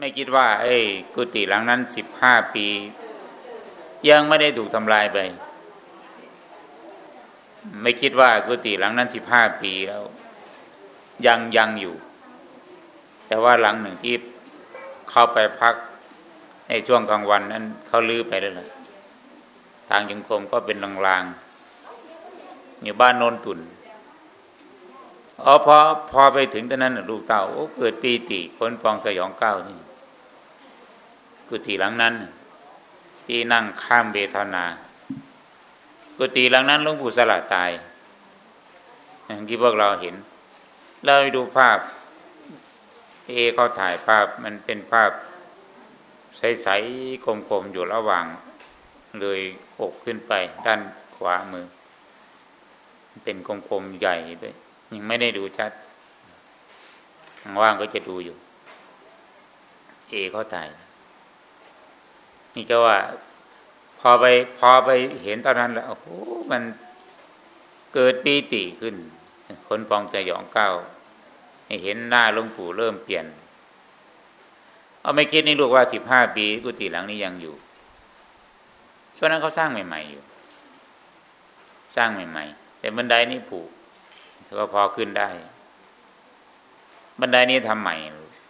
ไม่คิดว่าไอ้กุฏิหลังนั้นสิบห้าปี ยังไม่ได้ถูกทำลายไป ไม่คิดว่ากุฏิหลังนั้นสิบห้าปีแล้ว ยังยังอยู่ แต่ว่าหลังหนึ่งที่เข้าไปพักในช่วงกลางวันนั้นเขาลื้อไปแล้วละทางยังคมก็เป็นลางๆอยู่บ้านโนนตุนอ๋อพอพอไปถึงตอนนั้นลูกเต่าโอ้เกิดปีติคนปองสยองเก้านี่ กุฏิหลังนั้น ที่นั่งข้ามเบทนา กุฏิหลังนั้นหลวงปู่สละตายอย่างที่พวกเราเห็น เราไปดูภาพ เอเขาถ่ายภาพมันเป็นภาพใสๆคมๆอยู่ระหว่าง เลยอกขึ้นไปด้านขวามือ เป็นคมๆใหญ่ด้วยยังไม่ได้ดูชัดว่างก็จะดูอยู่ เอเขาถ่าย นี่ก็ว่า พอไปพอไปเห็นตอนนั้นแล้วโอ้โหมันเกิดปีติขึ้น คนปองใจหยองเก้าเห็นหน้าหลวงปู่เริ่มเปลี่ยน เอาไม่คิดนี่ลูกว่าสิบห้าปีกุฏิหลังนี้ยังอยู่ช่วงนั้นเขาสร้างใหม่ ๆอยู่ สร้างใหม่ ๆ แต่บันไดนี่ผูกก็พอขึ้นได้ บันไดนี้ทำใหม่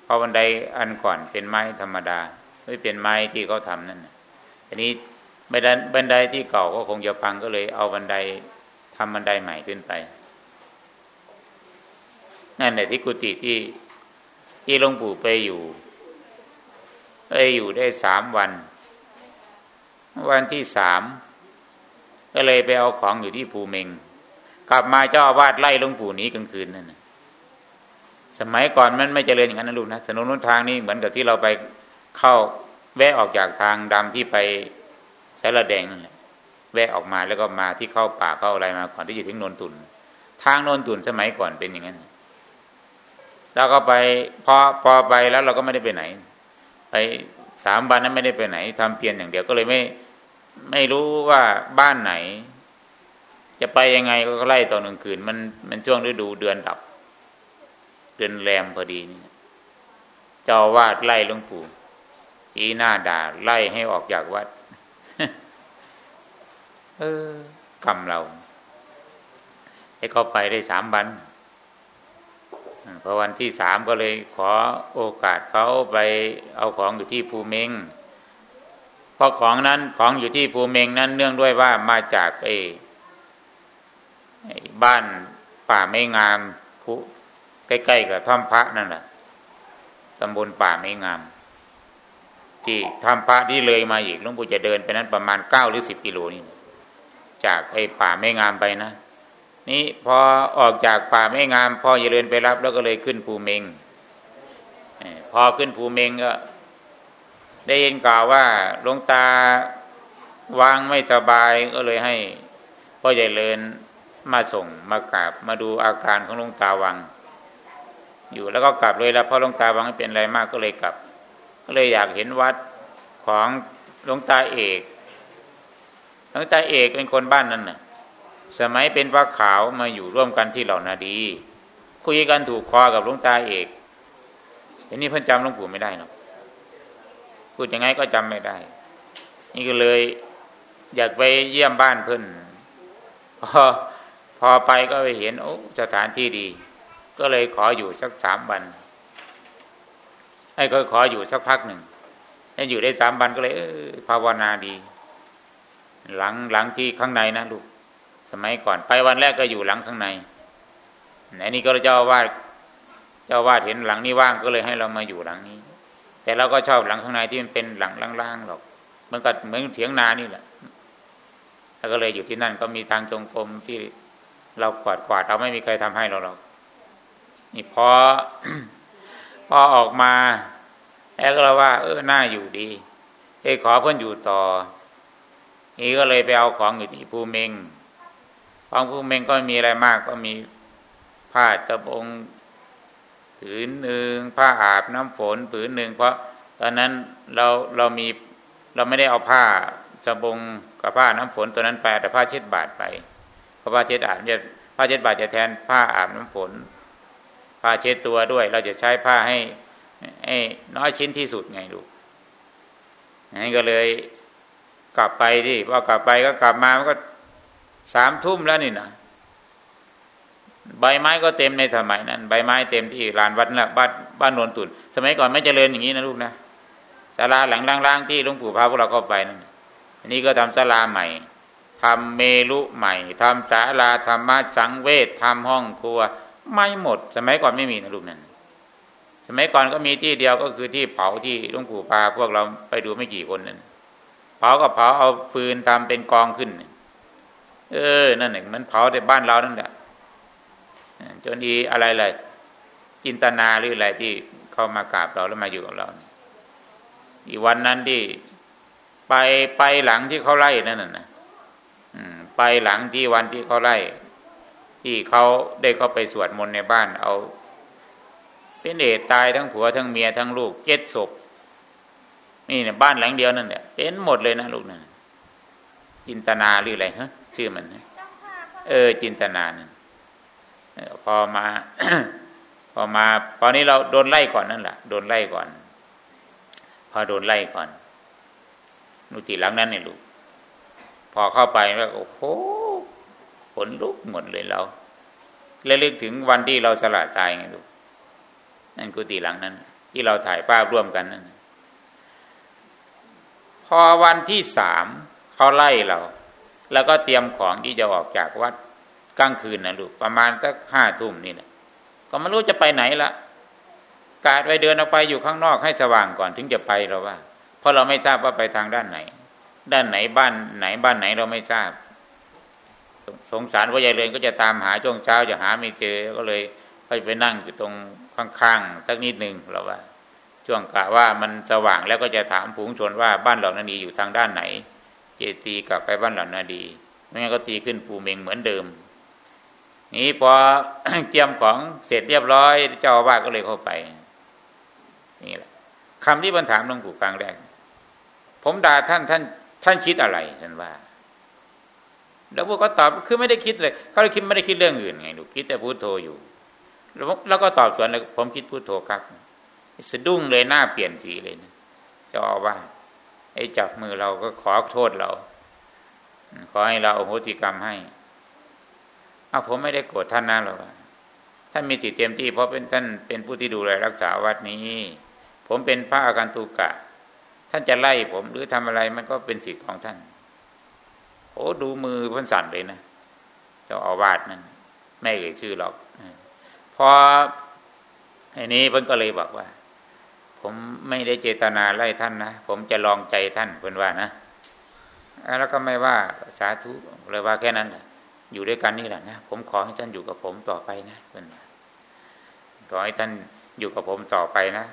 เพราะบันไดอันก่อนเป็นไม้ธรรมดา ไม่เป็นไม้ที่เขาทำนั่นอันนี้บันไดบันไดที่เก่าก็คงจะพังก็เลย เอาบันไดทำบันไดใหม่ขึ้นไป นั่นแหละที่กุฏิที่ที่หลวงปู่ไปอยู่ไปอยู่ได้สามวัน วันที่สามก็เลยไปเอาของอยู่ที่ภูเมง กลับมาเจ้าอาวาสไล่หลวงปู่หนีกลางคืนนั่นสมัยก่อนมันไม่เจริญอย่างนั้นนะลูกนะถนนนุนทางนี่เหมือนกับที่เราไป เข้าแวะออกจากทางดำที่ไปใช้ระแดงแวะออกมาแล้วก็มาที่เข้าป่าเข้าอะไรมาก่อนที่จะถึงนนตุน ทางนนตุนสมัยก่อนเป็นอย่างนั้นแล้วก็ไปพอพอไปแล้วเราก็ไม่ได้ไปไหน ไปสามวันนั้นไม่ได้ไปไหนทำเพียรอย่างเดียวก็เลยไม่ไม่รู้ว่าบ้านไหน จะไปยังไงก็ไล่ตอนกลางคืน มันมันช่วงฤดูเดือนดับ เดือนแรมพอดีนี่เจ้าวาดไล่หลวงปู่ อีหน้าด่า ไล่ให้ออกจากวัด เออกรรมเราให้เขาไปได้สามวันพอวันที่สามก็เลยขอโอกาสเขาไปเอาของอยู่ที่ภูเมงเพราะของนั้นของอยู่ที่ภูเมงนั้นเนื่องด้วยว่ามาจากไอ้บ้านป่าไม่งามภูใกล้ๆกับถ้ำพระนั่นแหละตำบลป่าไม่งาม ที่ถ้ำพระที่เลยมาอีกหลวงปู่จะเดินไปนั้นประมาณเก้าหรือสิบกิโลนี่จากไอ้ป่าไม่งามไปนะ นี่พอออกจากป่าไม่งามพ่อจะเดินไปรับ แล้วก็เลยขึ้นภูเมงพอขึ้นภูเมงก็ ได้ยินกล่าวว่าหลวงตาวางไม่สบายก็เลยให้พ่อใหญ่เลินมาส่งมากราบมาดูอาการของหลวงตาวัง อยู่แล้วก็กลับเลยแล้วพราะหลวงตาวังไม่เป็นอะไรมากก็เลยกลับ ก็เลยอยากเห็นวัดของหลวงตาเอกหลวงตาเอกเป็นคนบ้านนั้นน่ะ สมัยเป็นพระขาวมาอยู่ร่วมกันที่เหล่านาดี คุยกันถูกคอกับหลวงตาเอกทีนี้เพิ่นจำหลวงปู่ไม่ได้หรอกพูดยังไงก็จำไม่ได้ นี่ก็เลยอยากไปเยี่ยมบ้านเพิ่นพอพอไปก็ไปเห็นโอ้สถานที่ดี ก็เลยขออยู่สักสามวัน ให้ก็ขออยู่สักพักหนึ่งให้อยู่ได้สามวันก็เลยเออภาวนาดี หลังหลังที่ข้างในนะลูกสมัยก่อนไปวันแรกก็อยู่หลังข้างในไหนนี่ก็เจ้าวาดเจ้าวาดเห็นหลังนี้ว่างก็เลยให้เรามาอยู่หลังนี้ แต่เราก็ชอบหลังข้างในที่มันเป็นหลังล่างๆหรอกมันก็เหมือนเถียงนานี่แหละแล้วก็เลยอยู่ที่นั่นก็มีทางจงกรมที่เรากวาดกวาดเราไม่มีใครทำให้เราหรอกนี่พอพอออกมา แล้วก็เราว่า เออหน้าอยู่ดีเอ้ขอเพื่อนอยู่ต่อ นี่ก็เลยไปเอาของอยู่ที่ภูเมงของภูเมงก็มีอะไรมาก ก็มีผ้าตะบงผืนหนึ่งผ้าอาบน้ำฝนผืนหนึ่งเพราะตอนนั้นเราเรามีเราไม่ได้เอาผ้าสบงกับผ้าน้ำฝนตัวนั้นไปแต่ผ้าเช็ดบาดไปเพราะผ้าเช็ดอาบจะผ้าเช็ดบาดจะแทนผ้าอาบน้ำฝนผ้าเช็ดตัวด้วย เราจะใช้ผ้าให้ ไอ้น้อยชิ้นที่สุดไงลูกนั่นก็เลยกลับไปที่พอกลับไปก็กลับมามันก็สามทุ่มแล้วนี่นะใบไม้ก็เต็มในสมัยนั้น ใบไม้เต็มที่ลานวัดละบ้านบ้านนนตุนสมัยก่อนไม่เจริญอย่างนี้นะลูกนะศาลาหลังล่างๆที่หลวงปู่พาพวกเราเข้าไปนั่นอันนี้ก็ทำศาลาใหม่ทำเมลุใหม่ทำศาลาธรรมะสังเวชทำห้องครัว ไม่หมด สมัยก่อนไม่มีนะลูกนั้น สมัยก่อนก็มีที่เดียวก็คือที่เผาที่หลวงปู่พาพวกเราไปดูไม่กี่คนนั่นเผาก็เผาเอาฟืนทำเป็นกองขึ้น เออ นั่นเองมันเผาแต่บ้านเรานั่นแหละจนดีอะไรเลยจินตนาหรืออะไรที่เข้ามากราบเราแล้วมาอยู่กับเรา อีวันนั้นที่ไปไปหลังที่เขาไล่นั่นน่ะไปหลังที่วันที่เขาไล่ ที่เขาได้เข้าไปสวดมนต์ในบ้าน เอา เป็นเอตตายทั้งผัวทั้งเมียทั้งลูกเจ็ดศพนี่เนี่ยบ้านหลังเดียวนั่นแหละเป็นหมดเลยนะลูกนั่นจินตนาหรืออะไรฮะชื่อมันเออ จินตนานั่นพอมา พอมาพอนี้เราโดนไล่ก่อนนั่นแหละโดนไล่ก่อน พอโดนไล่ก่อนนุติหลังนั้นเนี่ยลูก พอเข้าไปแล้วโอ้โหขนลุกหมดเลยเราและลึกถึงวันที่เราสละตายไงลูก นั่นกุฏิหลังนั้น ที่เราถ่ายภาพร่วมกันนั่นพอวันที่สามเขาไล่เรา แล้วก็เตรียมของที่จะออกจากวัดกลางคืนนะลูกประมาณสักห้าทุ่มนี่แหละก็ไม่รู้จะไปไหนละกาดไปเดินออกไปอยู่ข้างนอกให้สว่างก่อนถึงจะไปเราว่า เพราะเราไม่ทราบว่าไปทางด้านไหน ด้านไหนบ้านไหนบ้านไหนเราไม่ทราบ สงสารว่ายายเลยก็จะตามหาช่วงเช้าจะหาไม่เจอก็เลยไปไปนั่งอยู่ตรง ข้างๆสักนิดหนึ่งเราว่า ช่วงกะว่ามันสว่างแล้วก็จะถามผูงชนว่าบ้านเหล่านาดีอยู่ทางด้านไหน เจตีกลับไปบ้านเหล่านาดีไม่งั้นก็ตีขึ้นปูเมงเหมือนเดิม นี่พอเตรียมของเสร็จเรียบร้อย เจ้าอาวาสก็เลยเข้าไป นี่แหละคำที่บรรถามหลวงปู่กลางแรก ผมด่าท่านท่าน ท่านคิดอะไรท่านว่าแล้วพวกก็ตอบคือไม่ได้คิดเลย เขาเลยคิดไม่ได้คิดเรื่องอื่นไงลูกคิดแต่พุโทโธอยู่ แล้วก็ตอบสวนเลยผมคิดพุโทโธครับสะดุ้งเลยหน้าเปลี่ยนสีเลยนะเจ้าอาวาไอ้จับมือเราก็ขอโทษเรา ขอให้เราโอโหสิกรรมให้เอาผมไม่ได้โกรธท่านนะหรอกท่านมีสิทธิเต็มที่ เพราะเป็นท่านเป็นผู้ที่ดูแลรักษาวัดนี้ ผมเป็นพระอาการตุกะ ท่านจะไล่ผมหรือทำอะไรมันก็เป็นสิทธิ์ของท่าน โอ้ดูมือพันสั่นเลยนะเจ้าอาวาสนั่นไม่เอ่ยชื่อหรอก พออันนี้เพิ่นก็เลยบอกว่า ผมไม่ได้เจตนาไล่ท่านนะผมจะลองใจท่านเพิ่นว่านะแล้วก็ไม่ว่าสาธุเลยว่าแค่นั้นแหละอยู่ด้วยกันนี่แหละนะผมขอให้ท่านอยู่กับผมต่อไปนะเพื่อนขอให้ท่านอยู่กับผมต่อไปนะ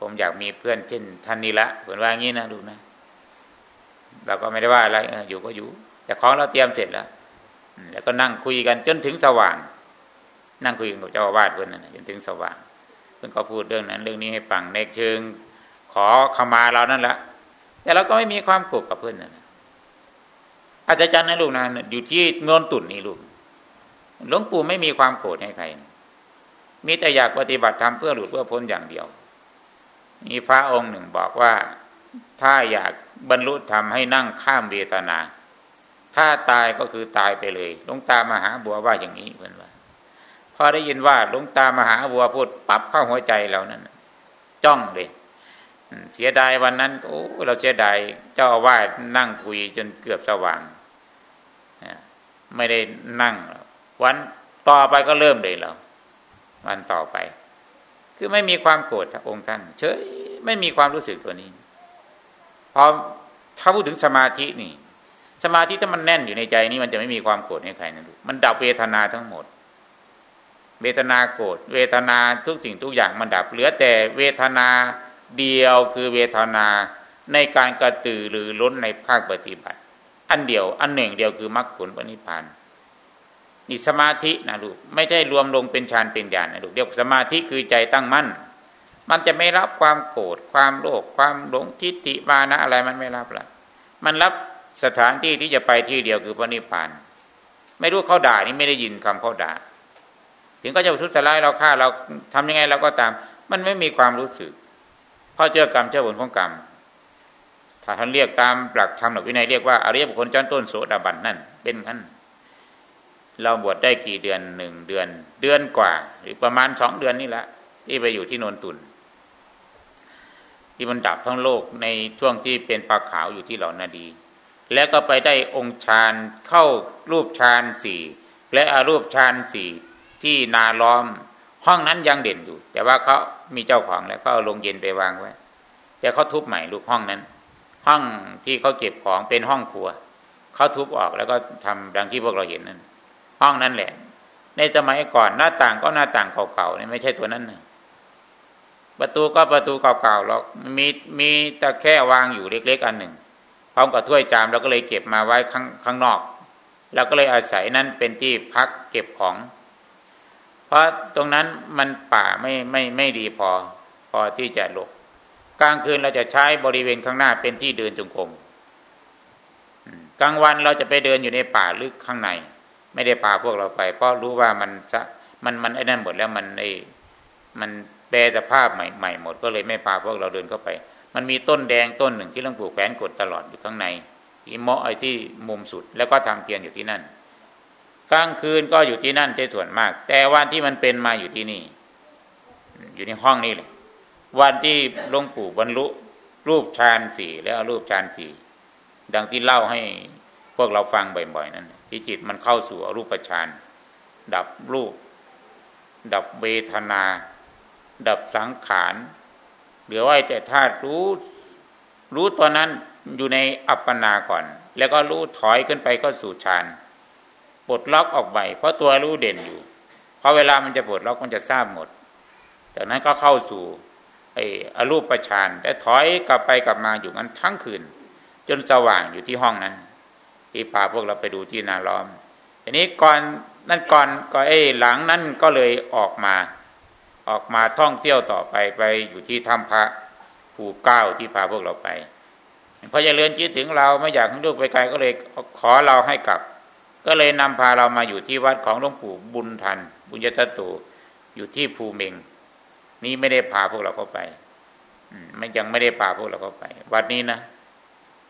ผมอยากมีเพื่อนเช่นท่านนี่ละเพื่อนว่างี้นะดูนะเราก็ไม่ได้ว่าอะไรอยู่ก็อยู่ แต่ของเราเตรียมเสร็จแล้วแล้วก็นั่งคุยกันจนถึงสว่าง นั่งคุยกับเจ้าอาวาสเพื่อนนั่นจนถึงสว่างเพื่อนก็พูดเรื่องนั้น เรื่องนี้ให้ฟังในเชิง ขอขมาเรานั่นแหละแต่เราก็ไม่มีความโกรธกับเพื่อนนั่นอาจารย์นะลูกนะอยู่ที่เงินตุ่นนี่ลูกหลวงปู่ไม่มีความโกรธให้ใคร มีแต่อยากปฏิบัติธรรมเพื่อหลุดเพื่อพ้นอย่างเดียว มีพระองค์หนึ่งบอกว่าถ้าอยากบรรลุธรรมให้นั่งข้ามเวทนา ถ้าตายก็คือตายไปเลยหลวงตามหาบัวว่าอย่างนี้เพื่อนว่า พอได้ยินว่าหลวงตามหาบัวพูดปั๊บเข้าหัวใจเรานั้นจ้องเลยเสียดายวันนั้น โอ้ เราเสียดายเจ้าอาวาสนั่งคุยจนเกือบสว่างไม่ได้นั่ง วันต่อไปก็เริ่มเลยเราวันต่อไป คือไม่มีความโกรธองค์ท่าน เฉยไม่มีความรู้สึกตัวนี้พอถ้าพูดถึงสมาธินี่ สมาธิถ้ามันแน่นอยู่ในใจนี้มันจะไม่มีความโกรธให้ใครนะมันดับเวทนาทั้งหมด เวทนาโกรธเวทนาทุกสิ่งทุกอย่างมันดับ เหลือแต่เวทนาเดียวคือเวทนาในการกระตือหรือล้นในภาคปฏิบัติ อันเดียวอันหนึ่งเดียวคือมรรคผลปณิพานนี่สมาธินะลูกไม่ใช่รวมลงเป็นฌานเป็นญาณนะลูกเดียวสมาธิคือใจตั้งมั่น มันจะไม่รับความโกรธความโลภความหลงทิฏฐิมานะอะไรมันไม่รับละมันรับสถานที่ที่จะไปที่เดียวคือพระนิพพาน ไม่รู้เขาด่านี่ไม่ได้ยินคำเขาด่า ถึงก็จะทุสลายเราฆ่าเราทำยังไงเราก็ตาม มันไม่มีความรู้สึก เพราะเจอกรรมเจ้าผลของกรรม ถ้าท่านเรียกตามหลักธรรมหลักวินัยเรียกว่าอริยบุคคลชั้นต้นโสดาบันนั่น เป็นงั้นเราบวชได้กี่เดือนหนึ่งเดือนเดือนกว่า หรือประมาณสองเดือนนี่แหละที่ไปอยู่ที่โนนตุนที่มันดับทั้งโลกในช่วงที่เป็นปลาขาวอยู่ที่เหล่านาดี แล้วก็ไปได้องค์ฌานเข้ารูปฌานสี่และอารูปฌานสี่ ที่นาล้อมห้องนั้นยังเด่นอยู่ แต่ว่าเขามีเจ้าของแล้วก็เอาลงเย็นไปวางไว้ แต่เขาทุบใหม่ลูกห้องนั้น ห้องที่เขาเก็บของเป็นห้องครัวเขาทุบออกแล้วก็ทำดังที่พวกเราเห็นนั่นห้องนั้นแหละ ในสมัยก่อนหน้าต่างก็หน้าต่างเก่าๆนี่ไม่ใช่ตัวนั้นนะประตูก็ประตูเก่าๆหรอกมีมีตะแค่วางอยู่เล็ก ๆ อันหนึ่งพร้อมกับถ้วยจามเราก็เลยเก็บมาไว้ข้างข้างนอกเราก็เลยอาศัยนั้นเป็นที่พักเก็บของ เพราะตรงนั้นมันป่าไม่ไม่ไม่ดีพอ พอที่จะหลบกลางคืนเราจะใช้บริเวณข้างหน้าเป็นที่เดินจงกรมกลางวันเราจะไปเดินอยู่ในป่าลึกข้างใน ไม่ได้พาพวกเราไป เพราะรู้ว่ามันจะมันมันไอ้นั่นหมดแล้วมันไอ้มันแปรสภาพใหม่ใหม่หมดก็เลยไม่พาพวกเราเดินเข้าไป มันมีต้นแดงต้นหนึ่งที่หลวงปู่แขวนกดตลอดอยู่ข้างในอิมอไอ้ที่มุมสุดแล้วก็ทำเพียรอยู่ที่นั่น กลางคืนก็อยู่ที่นั่นใช่ส่วนมาก แต่วันที่มันเป็นมาอยู่ที่นี่ อยู่ในห้องนี้เลยวันที่หลวงปู่บรรลุรูปฌานสี่แล้วรูปฌานสี่ดังที่เล่าให้พวกเราฟังบ่อยๆนั่นที่จิตมันเข้าสู่อรูปฌานดับรูป ดับเวทนา ดับสังขารเหลือไว้แต่ธาตุรู้ รู้ตัวนั้นอยู่ในอัปปนาก่อน แล้วก็รู้ถอยขึ้นไปก็สู่ฌาน ปลดล็อกออกไปเพราะตัวรู้เด่นอยู่พราะเวลามันจะปลดล็อกมันจะทราบหมดจากนั้นก็เข้าสู่ไอ้อรูปฌานและถอยกลับไปกลับมาอยู่นั้นทั้งคืน จนสว่างอยู่ที่ห้องนั้น ที่พาพวกเราไปดูที่นาล้อมทีนี้ก่อนนั่นก่อนก็ไอ้หลังนั้นก็เลยออกมา ออกมาท่องเที่ยวต่อไปไปอยู่ที่ถ้ำพระภูเก้าที่พาพวกเราไปพอจะเลือนคิดถึงเราไม่อยากให้ลูกไปไกลก็เลยขอเราให้กลับ ก็เลยนำพาเรามาอยู่ที่วัดของหลวงปู่บุญทัน บุญยตตุอยู่ที่ภูเมง นี่ไม่ได้พาพวกเราเข้าไปไม่ยังไม่ได้พาพวกเราเข้าไป วัดนี้นะ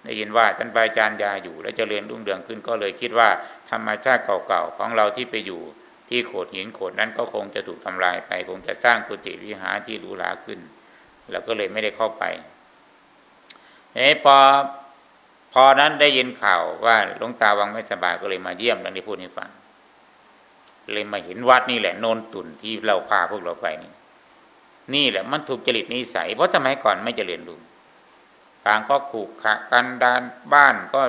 ได้ยินว่าท่านปอาจารย์ยาอยู่ แล้วจะเรียนรุ่งเรืองขึ้นก็เลยคิดว่า ธรรมชาติเก่าๆของเราที่ไปอยู่ ที่โขดหินโขดนั้นก็คงจะถูกทำลายไป คงจะสร้างกุฏิวิหารที่หรูหราขึ้นเราก็เลยไม่ได้เข้าไปเอ้พอ อนั้นได้ยินข่าวว่าหลวงตาวังไม่สบายก็เลยมาเยี่ยมดังที่พูดให้ฟังเลยมาเห็นวัดนี่แหละโนนตุนที่เราพาพวกเราไปนี่ นี่แหละมันถูกจริตนิสัยเพราะสมัยก่อนไม่เจริญรู้ต่างก็ขู่ขะกันดานบ้านก็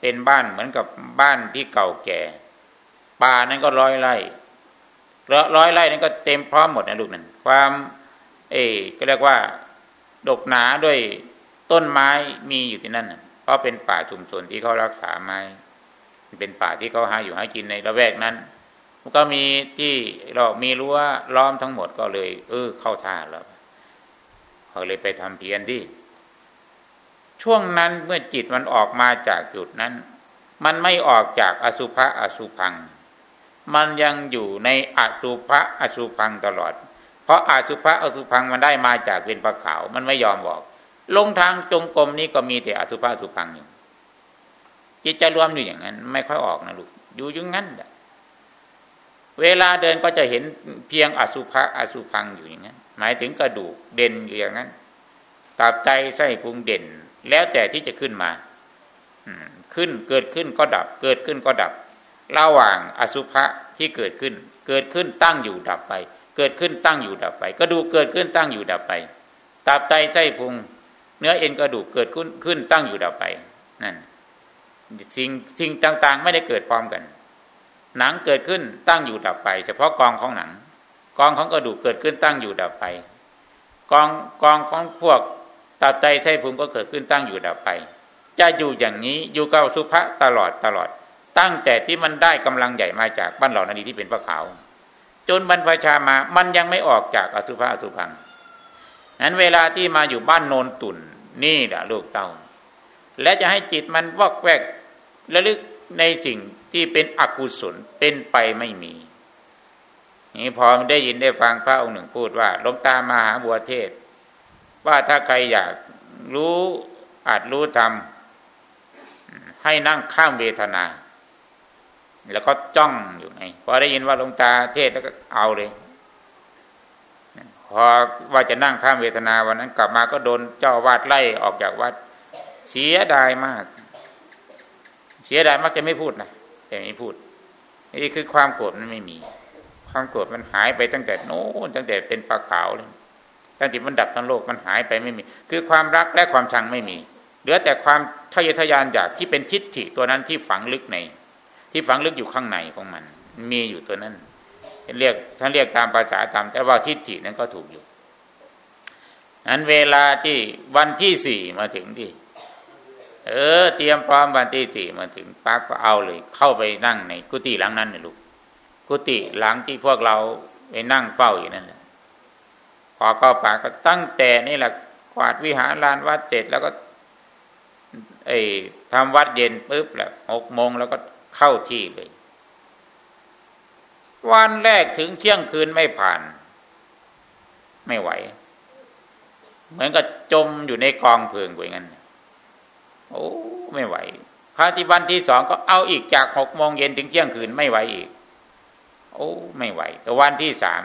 เป็นบ้านเหมือนกับบ้านที่เก่าแก่ป่านั้นก็ร้อยไร่ร้อยไร่นั้นก็เต็มพร้อมหมดนะลูกนั่นความ เอ๋ก็เรียกว่า ดกหนาด้วยต้นไม้มีอยู่ที่นั่น เพราะเป็นป่าชุมชนที่เขารักษาไม้เป็นป่าที่เขาหาอยู่หากินในละแวกนั้นมันก็มีที่เรามีรั้วล้อมทั้งหมดก็เลย เออ เข้าท่าแล้วเขาเลยไปทำเพียรที่ ช่วงนั้นเมื่อจิตมันออกมาจากจุดนั้น มันไม่ออกจากอสุภะอสุพัง มันยังอยู่ในอสุภะอสุพังตลอด เพราะอสุภะอสุพังมันได้มาจากเป็นปลาขาว มันไม่ยอมบอก ลงทางจงกรมนี้ก็มีแต่อสุภะสุพังอยู่จิตใจรวมอยู่อย่างนั้น ไม่ค่อยออกนะลูกอยู่อย่างนั้นเวลาเดินก็จะเห็นเพียงอสุภะอสุพังอยู่อย่างนั้น หมายถึงกระดูกเด่นอยู่อย่างนั้นตับใจไส้พุงเด่น แล้วแต่ที่จะขึ้นมาขึ้นเกิดขึ้นก็ดับ เกิดขึ้นก็ดับ ระหว่างอสุภะที่เกิดขึ้น เกิดขึ้นตั้งอยู่ดับไป เกิดขึ้นตั้งอยู่ดับไป กระดูกเกิดขึ้นตั้งอยู่ดับไปตับไตไส้พุง เนื้อเอ็นกระดูกเกิดขึ้นขึ้นตั้งอยู่ดับไปนั่นสิ่งสิ่งต่างๆ ไม่ได้เกิดพร้อมกัน หนังเกิดขึ้นตั้งอยู่ดับไป เฉพาะกองของหนัง กองของกระดูกเกิดขึ้นตั้งอยู่ดับไป กองกองของพวกตับไตไส้พุงก็เกิดขึ้นตั้งอยู่ดับไป จะอยู่อย่างนี้อยู่กับสุภะตลอดตลอด ตั้งแต่ที่มันได้กำลังใหญ่มาจากบ้านเหล่านี้ที่เป็นพระขาว จนบรรพชามามันยังไม่ออกจากอสุภะอสุพังนั้นเวลาที่มาอยู่บ้านโนนตุน นี่แหละลูกเต้า และจะให้จิตมันวอกแวกระลึกในสิ่งที่เป็นอกุศลเป็นไปไม่มีนี่พอได้ยินได้ฟังพระองค์หนึ่งพูดว่าลงตามหาบัวเทศ ว่าถ้าใครอยากรู้อาจรู้ทำให้นั่งข้ามเวทนา แล้วก็จ้องอยู่ไงพอได้ยินว่าลงตาเทศแล้วก็เอาเลย พอว่าจะนั่งข้ามเวทนาวันนั้นกลับมาก็โดนเจ้าวาดไล่ออกจากวัด เสียดายมาก เสียดายมากจะไม่พูดนะแต่ไม่พูดนี่คือความโกรธมันไม่มี ความโกรธมันหายไปตั้งแต่โน้นตั้งแต่เป็นปลาขาวเลยตั้งแต่มันดับทั้งโลกมันหายไปไม่มี คือความรักและความชังไม่มี เหลือแต่ความทะเยอทะยานอยากที่เป็นทิฏฐิตัวนั้นที่ฝังลึกใน ที่ฝังลึกอยู่ข้างในของมัน มีอยู่ตัวนั้น เรียกท่านเรียกตามภาษาธรรม แต่ว่าทิฏฐินั้นก็ถูกอยู่นั้นเวลาที่วันที่สี่มาถึงที่ เออ เตรียมพร้อมวันที่สี่มาถึงปั๊บก็เอาเลย เข้าไปนั่งในกุฏิหลังนั้นนะลูกกุฏิหลังที่พวกเราไปนั่งเฝ้าอยู่นั่นแหละพอเข้าป่าก็ตั้งแต่นี่แหละกวาดวิหารลานวัดเจ็ดแล้วก็ไอ้ทำวัดเย็นปุ๊บแหละหกโมงแล้วก็เข้าที่เลย วันแรกถึงเที่ยงคืนไม่ผ่าน ไม่ไหว เหมือนกับจมอยู่ในกองเพลิงไปงั้น โอ้ไม่ไหวพระที่วันที่สองก็เอาอีกจากหกโมงเย็นถึงเที่ยงคืนไม่ไหวอีก โอ้ไม่ไหว แต่วันที่สาม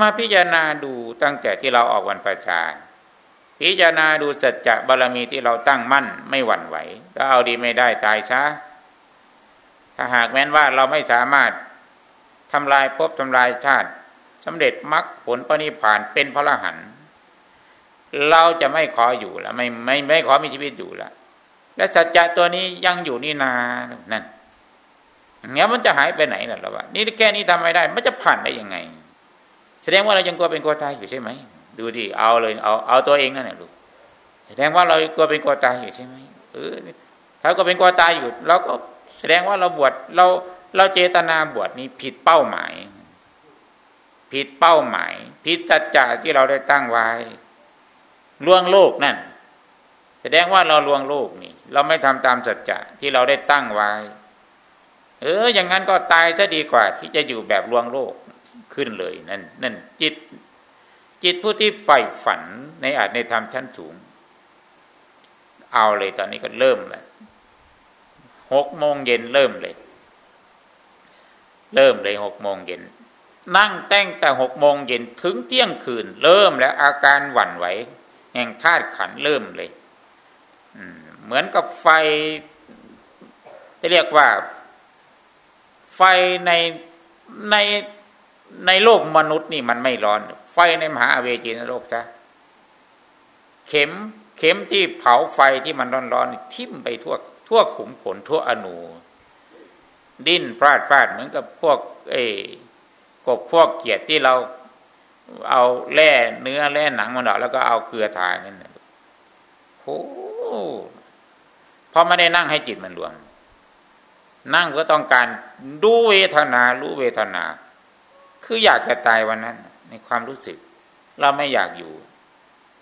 มาพิจารณาดูตั้งแต่ที่เราออกวันประชา พิจารณาดูสัจจะบารมีที่เราตั้งมั่นไม่หวั่นไหวก็เอาดีไม่ได้ตายซะถ้าหากแม้นว่าเราไม่สามารถ ทำลายภพทำลายชาติสำเร็จมรรคผลปณิพานเป็นพระรหันต์เราจะไม่ขออยู่แล้วไม่ไม่ไม่ขอมีชีวิตอยู่แล้วและสัจจะตัวนี้ยังอยู่นี่นานั่นเงี้ยมันจะหายไปไหนล่ะเราว่านี่แค่นี้ทำไม่ได้ มันจะผ่านได้ยังไง แสดงว่าเรายังกลัวเป็นกลัวตายอยู่ใช่ไหมดูที่เอาเลยเอาเอาตัวเองนั่นแหละลูกแสดงว่าเรากลัวเป็นกลัวตายอยู่ใช่ไหมเออถ้าก็เป็นกลัวตายอยู่เราก็แสดงว่าเราบวชเรา เราเจตนาบวชนี้ผิดเป้าหมาย ผิดเป้าหมาย ผิดสัจจะที่เราได้ตั้งไว้ลวงโลกนั่น แสดงว่าเราลวงโลกนี่ เราไม่ทำตามสัจจะที่เราได้ตั้งไว้ เออ อย่างนั้นก็ตายจะดีกว่า ที่จะอยู่แบบลวงโลกขึ้นเลยนั่นนั่นจิต จิตผู้ที่ใฝ่ฝันในอาจในธรรมชั้นสูง เอาเลยตอนนี้ก็เริ่มแล้วหกโมงเย็นเริ่มเลย เริ่มเลยหกโมงเย็น นั่งแต่งแต่หกโมงเย็นถึงเที่ยงคืน เริ่มแล้วอาการหวั่นไหวแห่งธาตุขันเริ่มเลยเหมือนกับไฟที่เรียกว่า ไฟในในในโลกมนุษย์นี่มันไม่ร้อน ไฟในมหาอเวจีนโลกจ้ะเข็มเข็มที่เผาไฟที่มันร้อนๆทิ่มไปทั่วทั่วขุมขนทั่วอนู ดิ้นพลาดพลาดเหมือนกับพวกเอกบพวกเกียรติที่เราเอาแร่เนื้อแร่หนังมันออกแล้วก็เอาเกลือทานั่นโอ้พอไม่ได้นั่งให้จิตมันรวม นั่งก็ต้องการดูเวทนา รู้เวทนา คืออยากจะตายวันนั้น ในความรู้สึก เราไม่อยากอยู่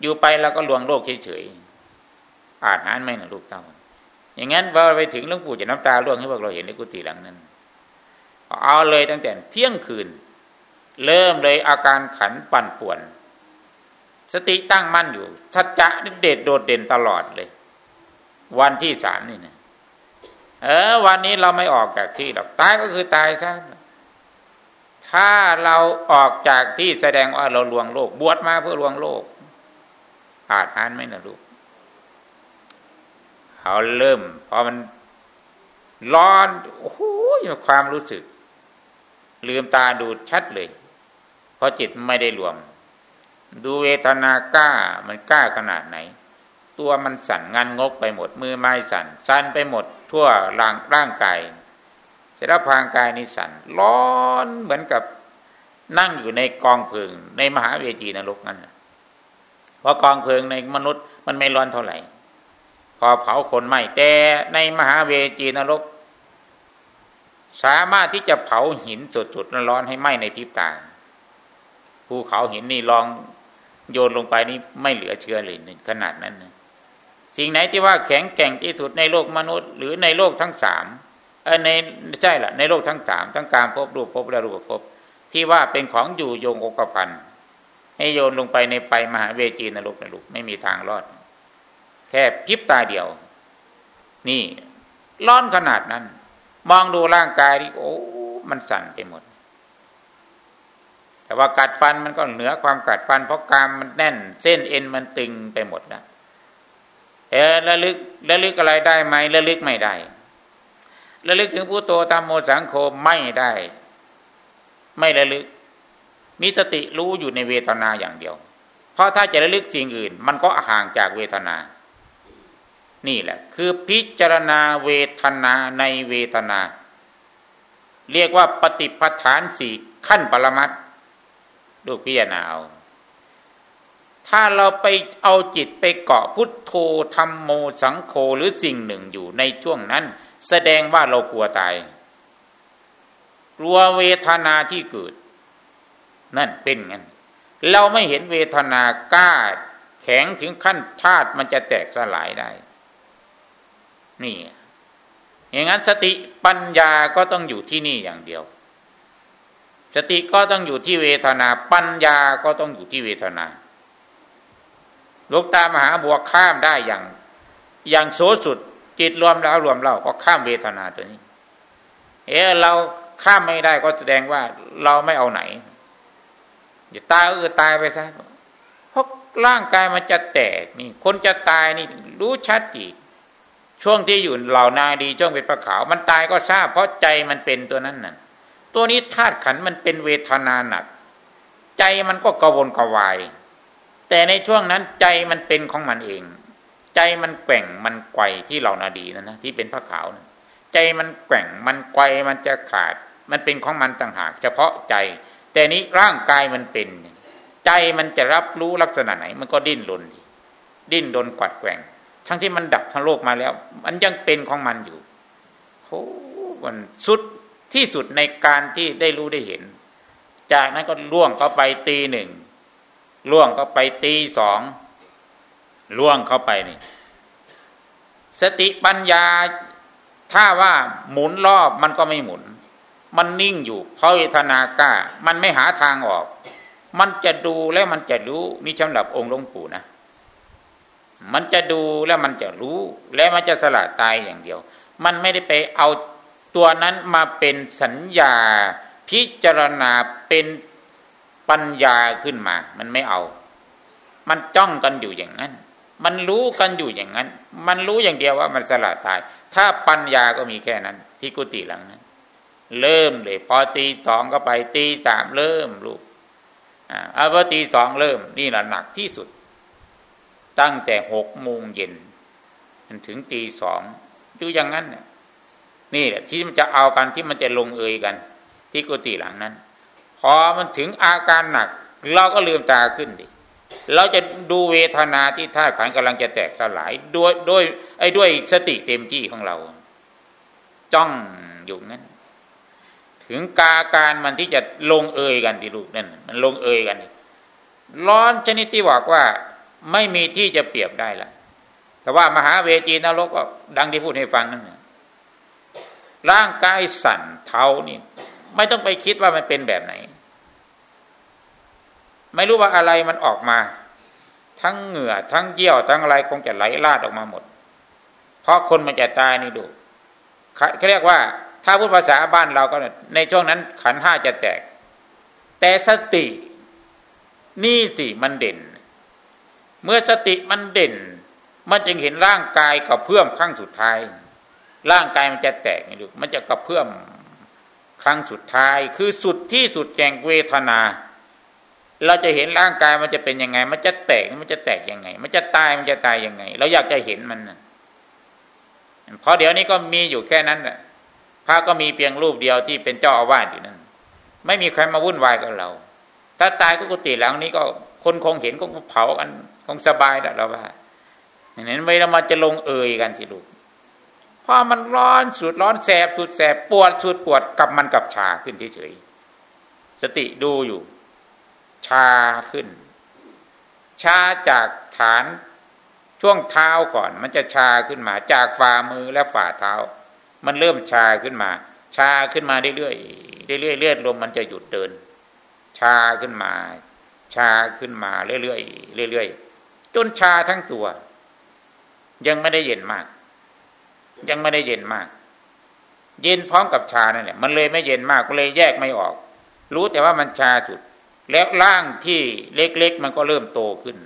อยู่ไปแล้วก็ลวงโลกเฉยๆอาจนั้นไม่นะลูกเต้า อย่างนั้นพอไปถึงหลวงปู่จะน้ำตาร่วงให้พวกเราเห็นในกุฏิหลังนั้น เอาเลยตั้งแต่เที่ยงคืน เริ่มเลยอาการขันปั่นป่วน สติตั้งมั่นอยู่สัจจะนี่เด็ดโดดเด่นตลอดเลย วันที่สามนี่นะเออ วันนี้เราไม่ออกจากที่หรอกตายก็คือตายซะถ้าเราออกจากที่แสดงว่าเราลวงโลก บวชมาเพื่อลวงโลก อาจอ่านไหมนะลูก เขาเริ่มพอมันร้อนโอ้โหความรู้สึก ลืมตาดูชัดเลย เพราะจิตไม่ได้รวม ดูเวทนากล้ามันกล้าขนาดไหน ตัวมันสั่นงันงกไปหมด มือไม้สั่น สั่นไปหมดทั่วร่างร่างกายเสร็จแล้วพางกายนี่สั่นร้อนเหมือนกับนั่งอยู่ในกองเพลิงในมหาเวทีนรกนั่นเพราะกองเพลิงในมนุษย์มันไม่ร้อนเท่าไหร่ พอเผาคนไหม้แต่ในมหาเวจีนรก สามารถที่จะเผาหินสุดๆร้อนให้ไหม้ในพริบตาภูเขาหินนี่ลองโยนลงไปนี่ไม่เหลือเชื้อเลยขนาดนั้นนะสิ่งไหนที่ว่าแข็งแกร่งที่สุดในโลกมนุษย์ หรือในโลกทั้งสามเออในใช่ละในโลกทั้งสามทั้งการพบรูปพบและรูปพบ ที่ว่าเป็นของอยู่โยงอกพันให้โยนลงไปในไปมหาเวจีนรกนรกไม่มีทางรอด แค่พิบตาเดียว นี่ร้อนขนาดนั้น มองดูร่างกายนี่โอ้ มันสั่นไปหมด แต่ว่ากัดฟันมันก็เหนือความกัดฟัน เพราะกรามมันแน่น เส้นเอ็นมันตึงไปหมดนะเออระลึกระลึกอะไรได้ไหมระลึกไม่ได้ระลึกถึงผู้โตตามโมสังโฆไม่ได้ ไม่ระลึก มีสติรู้อยู่ในเวทนาอย่างเดียว เพราะถ้าจะระลึกสิ่งอื่น มันก็ห่างจากเวทนา นี่แหละ คือพิจารณาเวทนาในเวทนา เรียกว่าปฏิปทานสี่ขั้นปรมัตดูพิจารณาเอาถ้าเราไปเอาจิตไปเกาะพุทโธธรรมโมสังโฆหรือสิ่งหนึ่งอยู่ในช่วงนั้น แสดงว่าเรากลัวตาย กลัวเวทนาที่เกิด นั่นเป็นงั้น เราไม่เห็นเวทนากล้าแข็งถึงขั้นธาตุมันจะแตกสลายได้ นี่อย่างนั้นสติปัญญาก็ต้องอยู่ที่นี่อย่างเดียว สติก็ต้องอยู่ที่เวทนา ปัญญาก็ต้องอยู่ที่เวทนาลูกตามหาบัวข้ามได้อย่าง อย่างโสสุดจิตรวมแล้วรวมเล่าก็ข้ามเวทนาตัวนี้ เออเราข้ามไม่ได้ก็แสดงว่าเราไม่เอาไหนอย่าตายเออตายไปซะเพราะร่างกายมันจะแตกนี่ คนจะตายนี่รู้ชัดอีก ช่วงที่อยู่เหล่านาดีช่วงเป็นประขาว มันตายก็ทราบเพราะใจมันเป็นตัวนั้นน่ะ ตัวนี้ธาตุขันมันเป็นเวทนาหนัก ใจมันก็กระวนกระวาย แต่ในช่วงนั้นใจมันเป็นของมันเอง ใจมันแกว่งมันไกวที่เหล่านาดีนะนะที่เป็นพระขาวนะใจมันแกว่งมันไกวมันจะขาด มันเป็นของมันต่างหาก เฉพาะใจ แต่นี้ร่างกายมันเป็น ใจมันจะรับรู้ลักษณะไหน มันก็ดิ้นรนดิ้นรนกวัดแกว่ง ทั้งที่มันดับทั้งโลกมาแล้ว มันยังเป็นของมันอยู่โอ้มันสุดที่สุดในการที่ได้รู้ได้เห็น จากนั้นก็ล่วงเข้าไปตีหนึ่งล่วงเข้าไปตีสองล่วงเข้าไปนี่ สติปัญญา ถ้าว่าหมุนรอบมันก็ไม่หมุน มันนิ่งอยู่เพราะเวทนากล้า มันไม่หาทางออก มันจะดูแล้วมันจะรู้นี่สำหรับองค์หลวงปู่นะ มันจะดูแล้วมันจะรู้ แล้วมันจะสละตายอย่างเดียว มันไม่ได้ไปเอาตัวนั้นมาเป็นสัญญา พิจารณาเป็นปัญญาขึ้นมา มันไม่เอา มันจ้องกันอยู่อย่างนั้น มันรู้กันอยู่อย่างนั้น มันรู้อย่างเดียวว่ามันสละตาย ถ้าปัญญาก็มีแค่นั้นที่กุฏิหลังนั้น เริ่มเลย พอตีสองก็ไปตีสามเริ่มลูกอ่าพอตีสองเริ่ม นี่แหละหนักที่สุด ตั้งแต่หกโมงเย็นจนถึงตีสองอยู่อย่างนั้นนี่แหละที่มันจะเอากันที่มันจะลงเอยกัน ที่กุฏิหลังนั้น พอมันถึงอาการหนัก เราก็ลืมตาขึ้นดิเราจะดูเวทนาที่ท่าขันกำลังจะแตกสลายด้วยด้วยไอ้ด้วยสติเต็มที่ของเรา จ้องอยู่นั้น ถึงกาการมันที่จะลงเอยกันที่ลูกนั่นมันลงเอยกัน ร้อนชนิดที่บอกว่า ไม่มีที่จะเปรียบได้ละแต่ว่ามหาเวจีนรกก็ดังที่พูดให้ฟังนั่นร่างกายสั่นเทานี่ ไม่ต้องไปคิดว่ามันเป็นแบบไหน ไม่รู้ว่าอะไรมันออกมา ทั้งเหงื่อ ทั้งเยี่ยว ทั้งอะไรคงจะไหลลาดออกมาหมด เพราะคนมันจะตายนี่ดูเขาเรียกว่า ถ้าพูดภาษาบ้านเราก็ในช่วงนั้นขันห้าจะแตก แต่สติ นี่สิมันเด่น เมื่อสติมันเด่น มันจึงเห็นร่างกายกับเพื่อมครั้งสุดท้าย ร่างกายมันจะแตกนี่ดูมันจะกระเพื่อมครั้งสุดท้าย คือสุดที่สุดแก่งเวทนา เราจะเห็นร่างกายมันจะเป็นยังไง มันจะแตกมันจะแตกยังไง มันจะตายมันจะตายยังไง เราอยากจะเห็นมันเพราะเดี๋ยวนี้ก็มีอยู่แค่นั้นแหละพระก็มีเพียงรูปเดียวที่เป็นเจ้าอาวาสอยู่นั่นไม่มีใครมาวุ่นวายกับเรา ถ้าตายก็กุฏิหลังนี้ก็ คนคงเห็นก็เผากันคงสบายแล้วเราว่าอย่างนั้นไม่ต้องมาจะลงเอ่ยกันที่ลูกพอมันร้อนสุดร้อนแสบสุดแสบปวดสุดปวดกับมันกับชาขึ้นเฉยสติดูอยู่ ชาขึ้น ชาจากฐานช่วงเท้าก่อน มันจะชาขึ้นมา จากฝ่ามือและฝ่าเท้า มันเริ่มชาขึ้นมา ชาขึ้นมาเรื่อยๆเรื่อยๆเลือดลมมันจะหยุดเดิน ชาขึ้นมา ชาขึ้นมาเรื่อยๆเรื่อยๆจนชาทั้งตัว ยังไม่ได้เย็นมาก ยังไม่ได้เย็นมาก เย็นพร้อมกับชานั่นแหละมันเลยไม่เย็นมากก็เลยแยกไม่ออก รู้แต่ว่ามันชาจุด แล้วร่างที่เล็กๆมันก็เริ่มโตขึ้น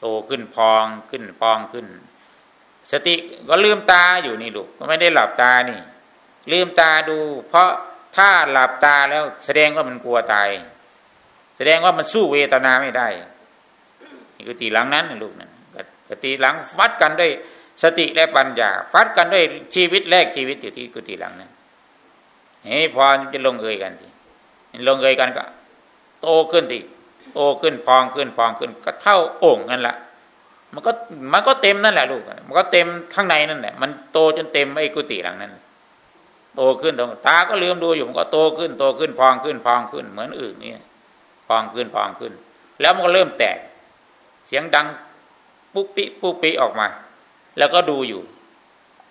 โตขึ้นพองขึ้นพองขึ้น สติก็ลืมตาอยู่นี่ลูกก็ไม่ได้หลับตานี่ ลืมตาดู เพราะถ้าหลับตาแล้วแสดงว่ามันกลัวตาย แสดงว่ามันสู้เวทนาไม่ได้นี่คือตีหลังนั้นลูกนั่นกตีหลังฟัดกันด้วยสติและปัญญา ฟัดกันด้วยชีวิตแรกชีวิตอยู่ที่กุฏิหลังนั้นเฮ้พอจะลงเอยกันทีลงเอยกันก็ โตขึ้นทีโตขึ้นพองขึ้นพองขึ้น ก็เท่าโอ่งนั่นแหละมันก็มันก็เต็มนั่นแหละลูกมันก็เต็มข้างในนั่นแหละมันโตจนเต็มไอ้กุฏิหลังนั้น โตขึ้นตรงตาก็ลืมดูอยู่มันก็โตขึ้นโตขึ้นพองขึ้นพองขึ้นเหมือนอื่นเนี่ย พองขึ้นพองขึ้น แล้วมันก็เริ่มแตก เสียงดังปุ๊บปิปุ๊บปิออกมา แล้วก็ดูอยู่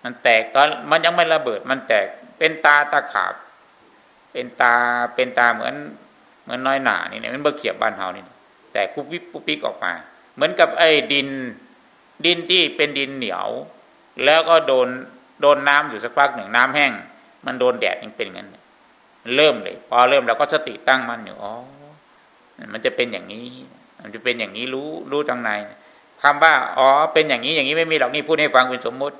มันแตกตอนมันยังไม่ระเบิด มันแตกเป็นตาตาขาบ เป็นตาเป็นตาเหมือนเหมือนน้อยหนานี่เนี่ยมันเบอเขียบบ้านเฮานี่แตกปุ๊บปิปุ๊บปิออกมา เหมือนกับไอ้ดิน ดินที่เป็นดินเหนียว แล้วก็โดนโดนน้ำอยู่สักพักหนึ่งน้ำแห้ง มันโดนแดดยังเป็นงั้นเริ่มเลย พอเริ่มเราก็สติตั้งมันอยู่อ๋อ มันจะเป็นอย่างนี้ มันจะเป็นอย่างนี้รู้รู้ทางในคำว่าอ๋อเป็นอย่างนี้อย่างนี้ไม่มีหรอกนี่พูดให้ฟังเป็นสมมุติ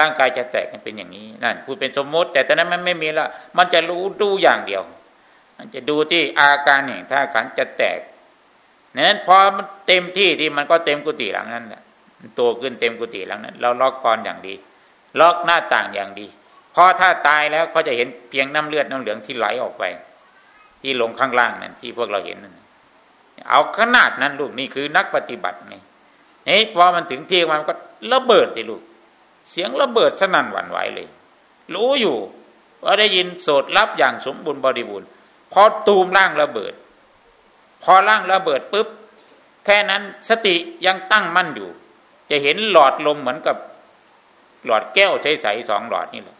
ร่างกายจะแตกมันเป็นอย่างนี้นั่นพูดเป็นสมมติ แต่ตอนนั้นมันไม่มีละมันจะรู้ดูอย่างเดียว มันจะดูที่อาการแห่งท่าขันจะแตกนั้นพอมันเต็มที่ที่มันก็เต็มกุฏิหลังนั้นแหละตัวขึ้นเต็มกุฏิหลังนั้น เราล็อกกรอย่างดี ล็อกหน้าต่างอย่างดีพอถ้าตายแล้วก็จะเห็นเพียงน้ำเลือดน้ำเหลืองที่ไหลออกไป ที่ลงข้างล่างนั่นที่พวกเราเห็นนั่นเอาขนาดนั้นลูกนี่คือนักปฏิบัตินี่เฮ้พอมันถึงเที่ยงมันก็ระเบิดเลยลูก เสียงระเบิดสนั่นหวั่นไหวเลย รู้อยู่ว่าได้ยินโสดรับอย่างสมบูรณ์บริบูรณ์พอตูมร่างระเบิด พอร่างระเบิดปุ๊บแค่นั้นสติยังตั้งมั่นอยู่ จะเห็นหลอดลมเหมือนกับ หลอดแก้วใสๆสองหลอดนี่แหละ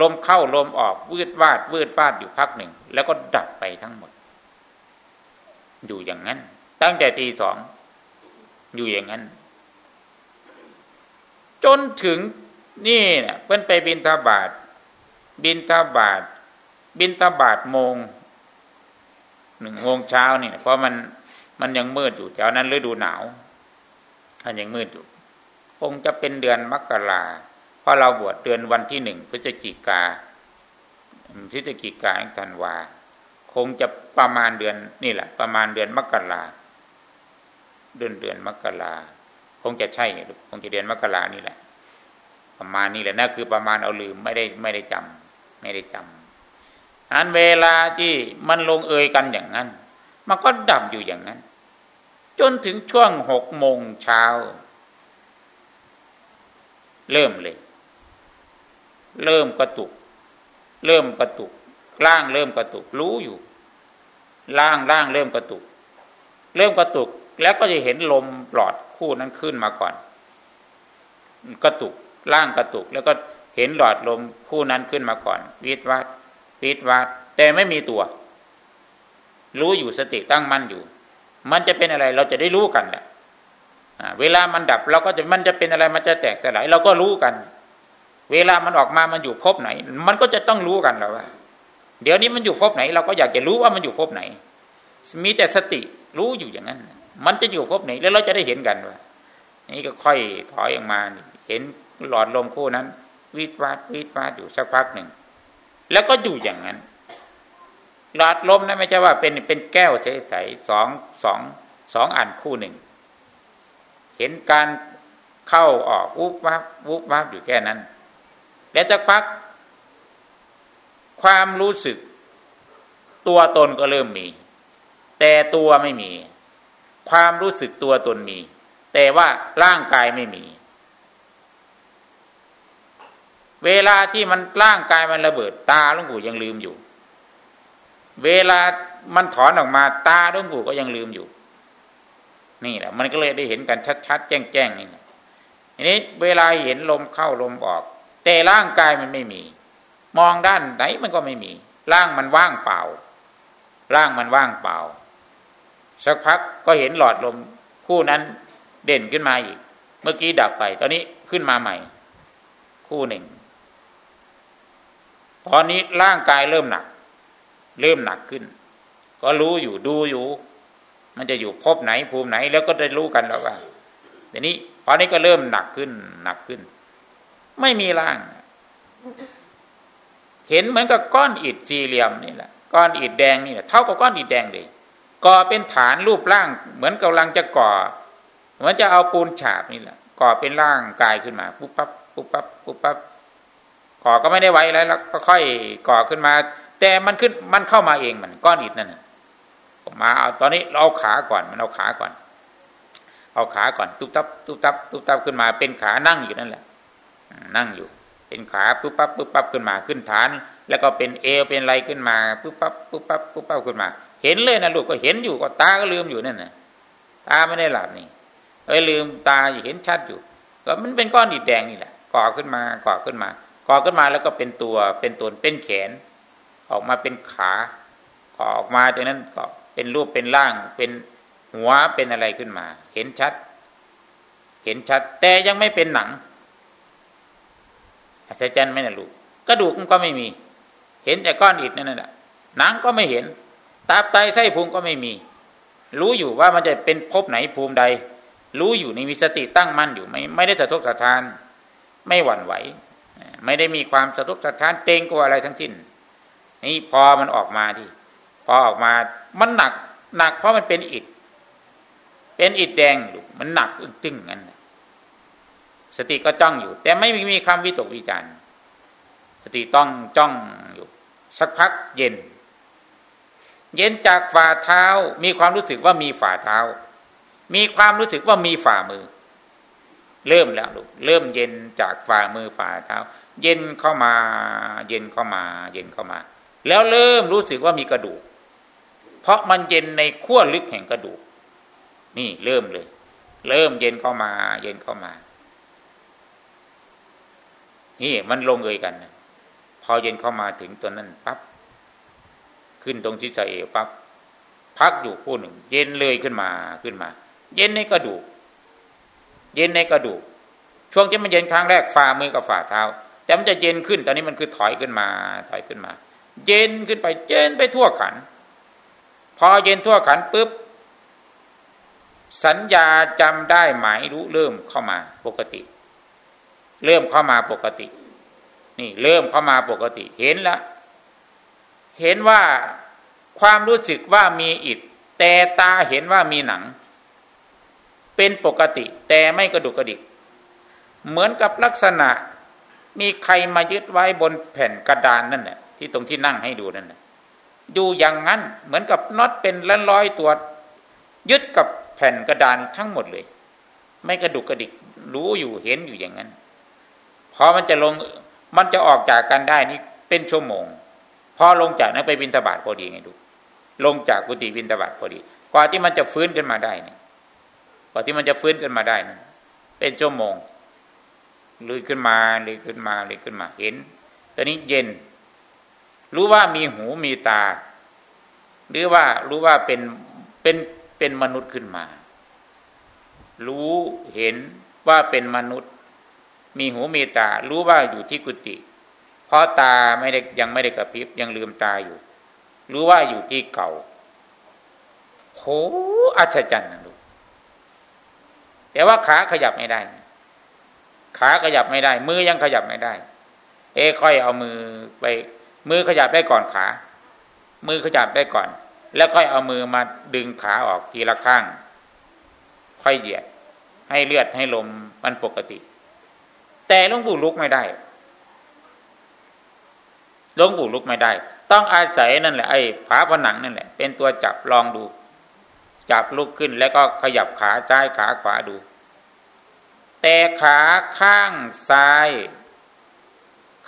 ลมเข้าลมออกวืดวาดวืดวาดอยู่พักหนึ่ง แล้วก็ดับไปทั้งหมด อยู่อย่างนั้น ตั้งแต่ทีสองอยู่อย่างนั้น จนถึงนี่เนี่ยเพิ่นไปบินทบาท บินทบาท บินทบาทโมงหนึ่งโมงเช้านี่เพราะมันมันยังมืดอยู่แถวนั้นฤดูหนาวมันยังมืดอยู่คงจะเป็นเดือนมกราเพ ราะเราบวชเดือนวันที่หนึ่งพฤศจิกาพฤศจิกาธันวา คงจะประมาณเดือนนี่แหละ ประมาณเดือนมกราเดือนเดือนมกราคงจะใช่คงจะเดือนมกรานี่แหละ ประมาณนี้แหละนะคือประมาณเอาลืมไม่ได้ไม่ได้จำไม่ได้จำอันเวลาที่มันลงเอยกันอย่างนั้น มันก็ดับอยู่อย่างนั้น จนถึงช่วงหกโมงเช้า เริ่มเลย เริ่มกระตุก เริ่มกระตุกร่างเริ่มกระตุก รู้อยู่ร่างร่างเริ่มกระตุก เริ่มกระตุกแล้วก็จะเห็นลมปลอดคู่นั้นขึ้นมาก่อน กระตุกร่างกระตุก แล้วก็เห็นหลอดลมคู่นั้นขึ้นมาก่อนวิดวัดวิดวัดแต่ไม่มีตัว รู้อยู่สติตั้งมั่นอยู่ มันจะเป็นอะไรเราจะได้รู้กันแหละเวลามันดับเราก็จะมันจะเป็นอะไรมันจะแตกสลายเราก็รู้กัน เวลามันออกมามันอยู่พบไหน มันก็จะต้องรู้กันแล้วว่า เดี๋ยวนี้มันอยู่พบไหน เราก็อยากจะรู้ว่ามันอยู่พบไหน มีแต่สติรู้อยู่อย่างนั้น มันจะอยู่พบไหน แล้วเราจะได้เห็นกันว่านี่ก็ค่อยถอยออกมา เห็นหลอดลมคู่นั้นวิดวาดวิดวาดอยู่สักพักหนึ่ง แล้วก็อยู่อย่างนั้น หลอดลมนั้นไม่ใช่ว่าเป็นเป็นแก้วใสๆสองสองสองอันคู่หนึ่ง เห็นการเข้าออกวุบวับวุบวับอยู่แค่นั้น แล้วจะพัก ความรู้สึก ตัวตนก็เริ่มมี แต่ตัวไม่มี ความรู้สึกตัวตนมี แต่ว่าร่างกายไม่มี เวลาที่มันร่างกายมันระเบิดตาลุงปู่ยังลืมอยู่ เวลามันถอนออกมาตาลุงปู่ก็ยังลืมอยู่ นี่แหละ มันก็เลยได้เห็นกันชัดๆแจ้งๆนี่นะทีนี้เวลาเห็นลมเข้าลมออก แต่ร่างกายมันไม่มี มองด้านไหนมันก็ไม่มี ร่างมันว่างเปล่า ร่างมันว่างเปล่า สักพักก็เห็นหลอดลมคู่นั้นเด่นขึ้นมาอีก เมื่อกี้ดับไป ตอนนี้ขึ้นมาใหม่ คู่หนึ่ง ตอนนี้ร่างกายเริ่มหนัก เริ่มหนักขึ้น ก็รู้อยู่ดูอยู่ มันจะอยู่พบไหนภูมิไหน แล้วก็ได้รู้กันแล้วว่าเดี๋ยวนี้ตอนนี้ก็เริ่มหนักขึ้นหนักขึ้น ไม่มีร่าง เห็นเหมือนกับก้อนอิฐสี่เหลี่ยมนี่แหละก้อนอิฐแดงนี่แหละเท่ากับก้อนอิฐแดงเลยก่อเป็นฐานรูปร่าง เหมือนกำลังจะก่อเหมือนจะเอาปูนฉาบนี่แหละ ก่อเป็นร่างกายขึ้นมาปุ๊บปั๊บปุ๊บปั๊บปุ๊บปั๊บก่อก็ไม่ได้ไว้แล้วแล้วก็ค่อยก่อขึ้นมา แต่มันขึ้นมันเข้ามาเองมันก้อนอิฐนั่นมาเอาตอนนี้เราเอาขาก่อนมันเอาขาก่อน เอาขาก่อน ตุ๊บตับตุ๊บตับตุ๊บตับขึ้นมาเป็นขานั่งอยู่นั่นแหละ นั่งอยู่ เป็นขาปุ๊บปั๊บปุ๊บปั๊บขึ้นมาขึ้นฐาน แล้วก็เป็นเอวเป็นอะไรขึ้นมาปุ๊บปั๊บปุ๊บปั๊บปุ๊บปั๊บขึ้นมา เห็นเลยนะลูกก็เห็นอยู่ก็ตาก็ลืมอยู่นั่นน่ะตาไม่ได้หลับนี่เอ้ยลืมตาเห็นชัดอยู่ ก็มันเป็นก้อนอิฐแดงนี่แหละก่อขึ้นมาก่อขึ้นมาก่อขึ้นมาแล้วก็เป็นตัวเป็นตนเป็นแขน ออกมาเป็นขาก่อออกมาจากนั้นก็เป็นรูปเป็นร่าง เป็นหัวเป็นอะไรขึ้นมา เห็นชัด เห็นชัด แต่ยังไม่เป็นหนัง อัศจรรย์ไหมนะลูกกระดูกมันก็ไม่มี เห็นแต่ก้อนอิฐนั่นแหละหนังก็ไม่เห็นตับไตไส้พุงก็ไม่มี รู้อยู่ว่ามันจะเป็นภพไหนภูมิใด รู้อยู่ในมีสติตั้งมั่นอยู่ไม่ไม่ได้สะทกสะทาน ไม่หวั่นไหว ไม่ได้มีความสะทกสะทานเตงกลัวอะไรทั้งสิ้นนี่พอมันออกมาที่พอออกมามันหนักหนักเพราะมันเป็นอิฐเป็นอิฐแดงมันหนักอึ้งตึงงั้น สติก็จ้องอยู่ แต่ไม่มีคำวิตกวิจารณ์สติต้องจ้องอยู่ สักพักเย็น เย็นจากฝ่าเท้า มีความรู้สึกว่ามีฝ่าเท้า มีความรู้สึกว่ามีฝ่ามือ เริ่มแล้วลูกเริ่มเย็นจากฝ่ามือฝ่าเท้า เย็นเข้ามา เย็นเข้ามา เย็นเข้ามา แล้วเริ่มรู้สึกว่ามีกระดูก เพราะมันเย็นในขั้วลึกแห่งกระดูก นี่เริ่มเลย เริ่มเย็นเข้ามา เย็นเข้ามา นี่มันลงเอยกันพอเย็นเข้ามาถึงตัวนั้นปั๊บขึ้นตรงทิศเอวปั๊บพักอยู่คู่หนึ่ง เย็นเลยขึ้นมาขึ้นมา เย็นในกระดูก เย็นในกระดูก ช่วงที่มันเย็นครั้งแรกฝ่ามือกับฝ่าเท้า แต่มันจะเย็นขึ้น ตอนนี้มันคือถอยขึ้นมา ถอยขึ้นมา เย็นขึ้นไป เย็นไปทั่วขัน พอเย็นทั่วขันปุ๊บสัญญาจำได้หมายรู้เริ่มเข้ามาปกติ เริ่มเข้ามาปกติ นี่เริ่มเข้ามาปกติ เห็นละ เห็นว่าความรู้สึกว่ามีอิฐแต่ตาเห็นว่ามีหนัง เป็นปกติ แต่ไม่กระดุกกระดิก เหมือนกับลักษณะ มีใครมายึดไว้บนแผ่นกระดานนั่นแหละที่ตรงที่นั่งให้ดูนั่นแหละดูอย่างนั้นเหมือนกับน็อตเป็นล้ร้อยตัวยึดกับแผ่นกระดานทั้งหมดเลย ไม่กระดุกกระดิก รู้อยู่เห็นอยู่อย่างนั้น อมันจะลงมันจะออกจากกันได้นี่เป็นชั่วโมง พอลงจากนั้นไปบินตบาทพอดีไงดูลงจากกุฏิบินตบาทพอดี กว่าที่มันจะฟื้นขึ้นมาได้นี่กว่าที่มันจะฟื้นขึ้นมาได้นะเป็นชั่วโมงเลยขึ้นมาเลยขึ้นมาเลยขึ้นมาเห็นตอนนี้เย็น รู้ว่ามีหูมีตา หรือว่ารู้ว่าเป็นเป็นเป็นมนุษย์ขึ้นมา รู้เห็นว่าเป็นมนุษย์ มีหูมีตา รู้ว่าอยู่ที่กุฏิเพราะตาไม่ได้ยังไม่ได้กระพริบยังลืมตาอยู่ รู้ว่าอยู่ที่เก่าโหอัศจรรย์นะลูกแต่ว่าขาขยับไม่ได้ ขาขยับไม่ได้ มือยังขยับไม่ได้ เอ้ค่อยเอามือไป มือขยับได้ก่อนขา มือขยับได้ก่อน แล้วค่อยเอามือมาดึงขาออกทีละข้าง ค่อยเหยียด ให้เลือดให้ลมมันปกติ แต่หลวงปู่ลุกไม่ได้หลวงปู่ลุกไม่ได้ ต้องอาศัยนั่นแหละไอ้ผาผนังนั่นแหละ เป็นตัวจับลองดู จับลุกขึ้นแล้วก็ขยับขาซ้ายขาขวาดู แต่ขาข้างซ้าย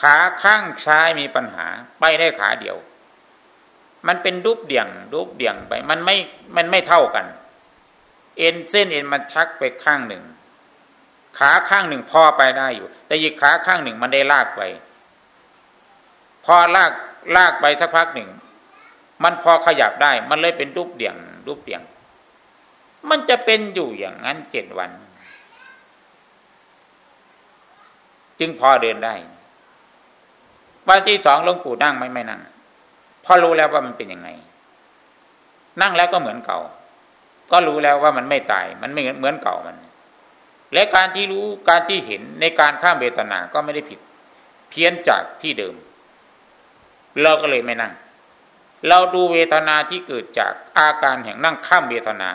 ขาข้างซ้ายมีปัญหา ไปได้ขาเดียว มันเป็นรูปเดี่ยงรูปเดี่ยงไป มันไม่มันไม่เท่ากัน เอ็นเส้นเอ็นมันชักไปข้างหนึ่ง ขาข้างหนึ่งพอไปได้อยู่ แต่อีกขาข้างหนึ่งมันได้ลากไป พอลากลากไปสักพักหนึ่ง มันพอขยับได้ มันเลยเป็นรูปเดี่ยงรูปเดี่ยง มันจะเป็นอยู่อย่างนั้นเจ็ดวัน จึงพอเดินได้วันที่สองหลวงปู่นั่งไม่ไม่นั่ง พอรู้แล้วว่ามันเป็นยังไง นั่งแล้วก็เหมือนเก่า ก็รู้แล้วว่ามันไม่ตาย มันไม่เหมือนเก่ามัน และการที่รู้การที่เห็นในการข้ามเวทนาก็ไม่ได้ผิด เพี้ยนจากที่เดิม เราก็เลยไม่นั่ง เราดูเวทนาที่เกิดจากอาการแห่งนั่งข้ามเวทนา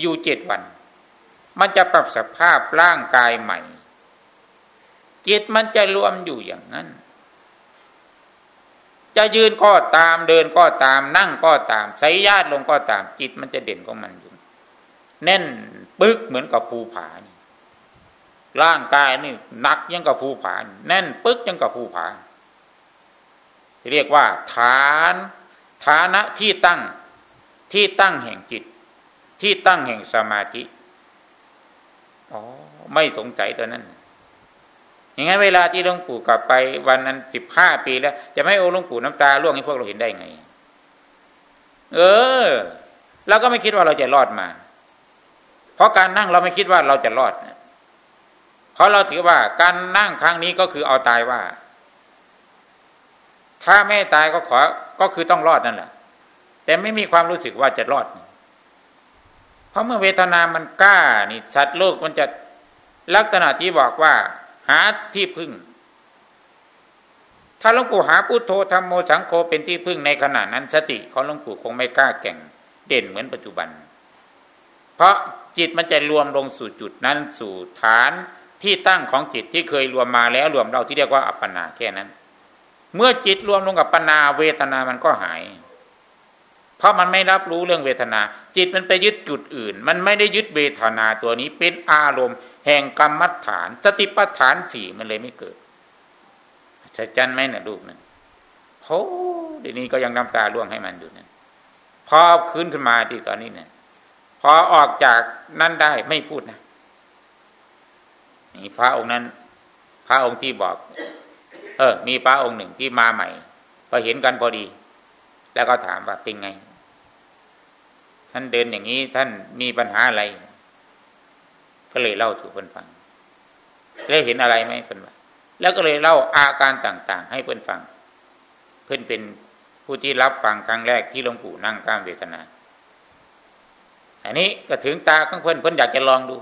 อยู่เจ็ดวัน มันจะปรับสภาพร่างกายใหม่จิตมันจะรวมอยู่อย่างนั้น จะยืนก็ตามเดินก็ตาม นั่งก็ตามใส่ญาติลงก็ตาม จิตมันจะเด่นของมันอยู่ แน่นปึกเหมือนกับภูผาน ร่างกายนี่หนักยังกับภูผา แน่นปึกยังกับภูผา เรียกว่า ฐานฐานะที่ตั้งที่ตั้งแห่งจิต ที่ตั้งแห่งสมาธิอ๋อไม่สงสัยตัวนั้น อย่างงั้นเวลาที่หลวงปู่กลับไป วันนั้นสิบห้าปีแล้ว จะไม่โอ้หลวงปู่น้ำตาล่วงให้พวกเราเห็นได้ไง เออเราก็ไม่คิดว่าเราจะรอดมา เพราะการนั่งเราไม่คิดว่าเราจะรอด เพราะเราถือว่าการนั่งครั้งนี้ก็คือเอาตายว่า ถ้าไม่ตายก็ขอก็คือต้องรอดนั่นแหละ แต่ไม่มีความรู้สึกว่าจะรอด เพราะเมื่อเวทนามันกล้านี่ชัดโลกมันจะลักษณะที่บอกว่า หาที่พึ่ง ถ้าหลวงปู่หาพุทโธธรรมโมสังโฆเป็นที่พึ่งในขณะนั้นสติของหลวงปู่คงไม่กล้าแก่งเด่นเหมือนปัจจุบัน เพราะจิตมันจะรวมลงสู่จุดนั้นสู่ฐาน ที่ตั้งของจิตที่เคยรวมมาแล้วรวมเราที่เรียกว่าอัปปนาแค่นั้น เมื่อจิตรวมลงกับปนาเวทนามันก็หาย เพราะมันไม่รับรู้เรื่องเวทนา จิตมันไปยึดจุดอื่น มันไม่ได้ยึดเวทนาตัวนี้เป็นอารมณ์ แห่งกรรมฐานสติปัฏฐานสี่มันเลยไม่เกิดชัดจันไหมนะลูกนั่นโอ้เดี๋ยวนี้ก็ยังน้ำตาล่วงให้มันอยู่นั่นพอขึ้นขึ้นมาที่ตอนนี้เนี่ยพอออกจากนั่นได้ไม่พูดนะ นี่พระองค์นั้น พระองค์ที่บอก เออ มีพระองค์หนึ่งที่มาใหม่พอเห็นกันพอดี แล้วก็ถามว่าเป็นไง ท่านเดินอย่างนี้ท่านมีปัญหาอะไร ก็เลยเล่าถูกเพื่อนฟังได้เห็นอะไรไหมเพื่อนแล้วก็เลยเล่าอาการต่าง ๆ ให้เพื่อนฟัง เพื่อนเป็นผู้ที่รับฟังครั้งแรกที่หลวงปู่นั่งก้ามเวทนาอันนี้ก็ถึงตาของเพื่อนเพื่อนอยากจะลองดู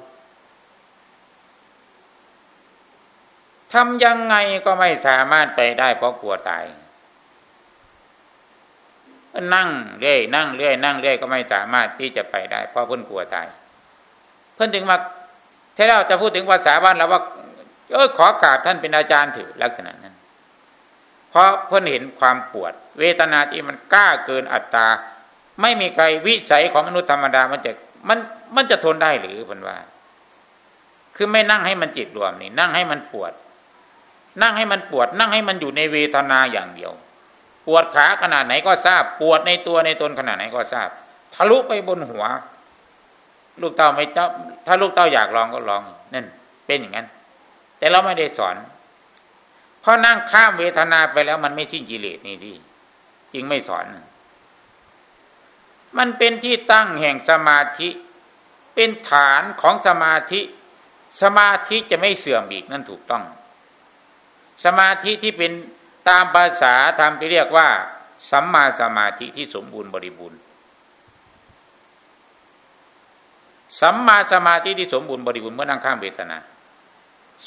ทำยังไงก็ไม่สามารถไปได้เพราะกลัวตาย นั่งเรื่อยนั่งเรื่อยนั่งเรื่อยก็ไม่สามารถที่จะไปได้ เพราะเพื่อนกลัวตาย เพื่อนถึงมาถ้าเราจะพูดถึงภาษาบ้านเราว่าเออขอกราบท่านเป็นอาจารย์ถือลักษณะนั้น เพราะเพื่อนเห็นความปวด เวทนาที่มันกล้าเกินอัตตาไม่มีใครวิสัยของมนุษย์ธรรมดามันจะมันมันจะทนได้หรือเพื่อนว่า คือไม่นั่งให้มันจิตรวมนี่ นั่งให้มันปวด นั่งให้มันปวด นั่งให้มันอยู่ในเวทนาอย่างเดียว ปวดขาขนาดไหนก็ทราบ ปวดในตัวในตนขนาดไหนก็ทราบ ทะลุไปบนหัว ลูกเต้าไม่เจ้า ถ้าลูกเต้าอยากลองก็ลองนั่นเป็นอย่างนั้น แต่เราไม่ได้สอนเพราะนั่งข้ามเวทนาไปแล้วมันไม่สิ้นกิเลสนี่ที่จึงไม่สอน มันเป็นที่ตั้งแห่งสมาธิ เป็นฐานของสมาธิ สมาธิจะไม่เสื่อมอีกนั่นถูกต้อง สมาธิที่เป็นตามภาษาธรรมที่เรียกว่า สัมมาสมาธิที่สมบูรณ์บริบูรณ์ สัมมาสมาธิที่สมบูรณ์บริบูรณ์เมื่อนั่งข้ามเวทนา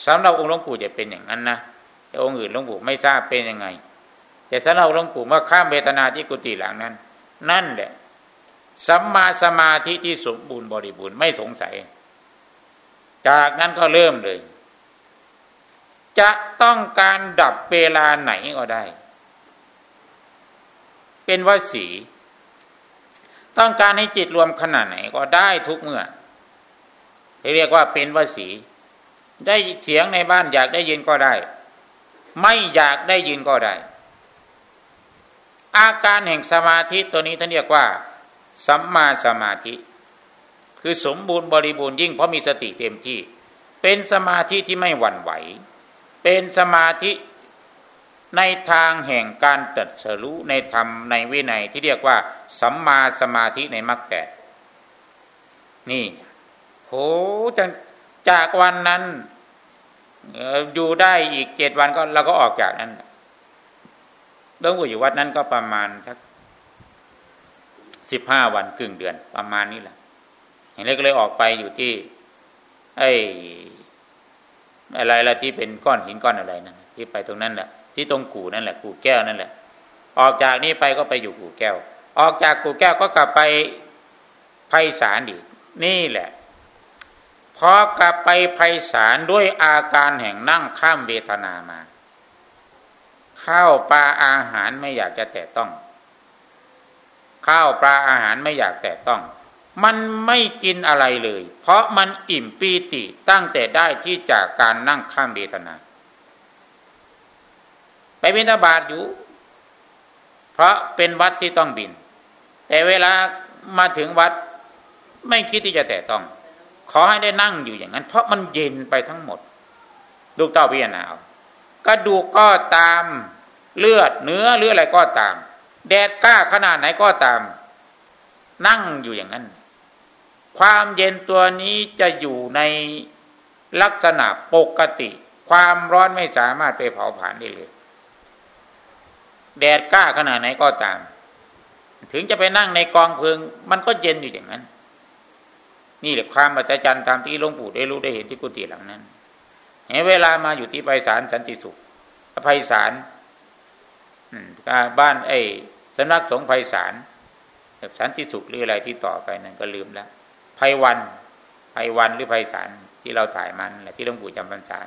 สำหรับองค์หลวงปู่จะเป็นอย่างนั้นนะแต่องค์อื่นหลวงปู่ไม่ทราบเป็นยังไง แต่สำหรับหลวงปู่เมื่อข้ามเวทนาที่กุฏิหลังนั้น นั่นแหละสัมมาสมาธิที่สมบูรณ์บริบูรณ์ไม่สงสัย จากนั้นก็เริ่มเลย จะต้องการดับเวลาไหนก็ได้ เป็นวสี ต้องการให้จิตรวมขนาดไหนก็ได้ทุกเมื่อเรียกว่าเป็นวสี ได้เสียงในบ้านอยากได้ยินก็ได้ ไม่อยากได้ยินก็ได้ อาการแห่งสมาธิตัวนี้ท่านเรียกว่าสัมมาสมาธิ คือสมบูรณ์บริบูรณ์ยิ่งเพราะมีสติเต็มที่ เป็นสมาธิที่ไม่หวั่นไหว เป็นสมาธิในทางแห่งการตัดสรู้ในธรรมในวินัยที่เรียกว่า สัมมาสมาธิในมรรคแปดนี่โหจากจากวันนั้นอยู่ได้อีกเจ็ดวันก็เราก็ออกจากนั้นหลวงปู่อยู่วัดนั้นก็ประมาณสักสิบห้าวันครึ่งเดือนประมาณนี้แหละเห็นเลยก็เลยออกไปอยู่ที่ ไอ้ อะไรละที่เป็นก้อนหินก้อนอะไรนั่นที่ไปตรงนั้นแหละที่ตรงกู่นั่นแหละกู่แก้วนั่นแหละ ออกจากนี้ไปก็ไปอยู่กู่แก้ว ออกจากกู่แก้วก็กลับไปไพศาลอีกนี่แหละพอกลับไปไพศาลด้วยอาการแห่งนั่งข้ามเวทนามา ข้าวปลาอาหารไม่อยากจะแตะต้อง ข้าวปลาอาหารไม่อยากแตะต้อง มันไม่กินอะไรเลย เพราะมันอิ่มปีติตั้งแต่ได้ที่จากการนั่งข้ามเวทนา ไปบินบาตอยู่ เพราะเป็นวัดที่ต้องบิน แต่เวลามาถึงวัดไม่คิดที่จะแตะต้อง ขอให้ได้นั่งอยู่อย่างนั้น เพราะมันเย็นไปทั้งหมดดูเต้าพิจารณากระดูกก็ตามเลือดเนื้อหรืออะไรก็ตาม แดดกล้าขนาดไหนก็ตาม นั่งอยู่อย่างนั้น ความเย็นตัวนี้จะอยู่ในลักษณะปกติ ความร้อนไม่สามารถไปเผาผลาญได้เลย แดดกล้าขนาดไหนก็ตาม ถึงจะไปนั่งในกองเพลิง มันก็เย็นอยู่อย่างนั้น นี่แหละความอัศจรรย์ตามที่หลวงปู่ได้รู้ได้เห็นที่กุฏิหลังนั้นเห็นเวลามาอยู่ที่ไพศาลสันติสุขไพศาลบ้านไอ้สำนักสงฆ์ไพศาลสันติสุขหรืออะไรที่ต่อไปนั้นก็ลืมแล้ว ไพวันไพวันหรือไพศาลที่เราถ่ายมันแหละที่หลวงปู่จำพรรษา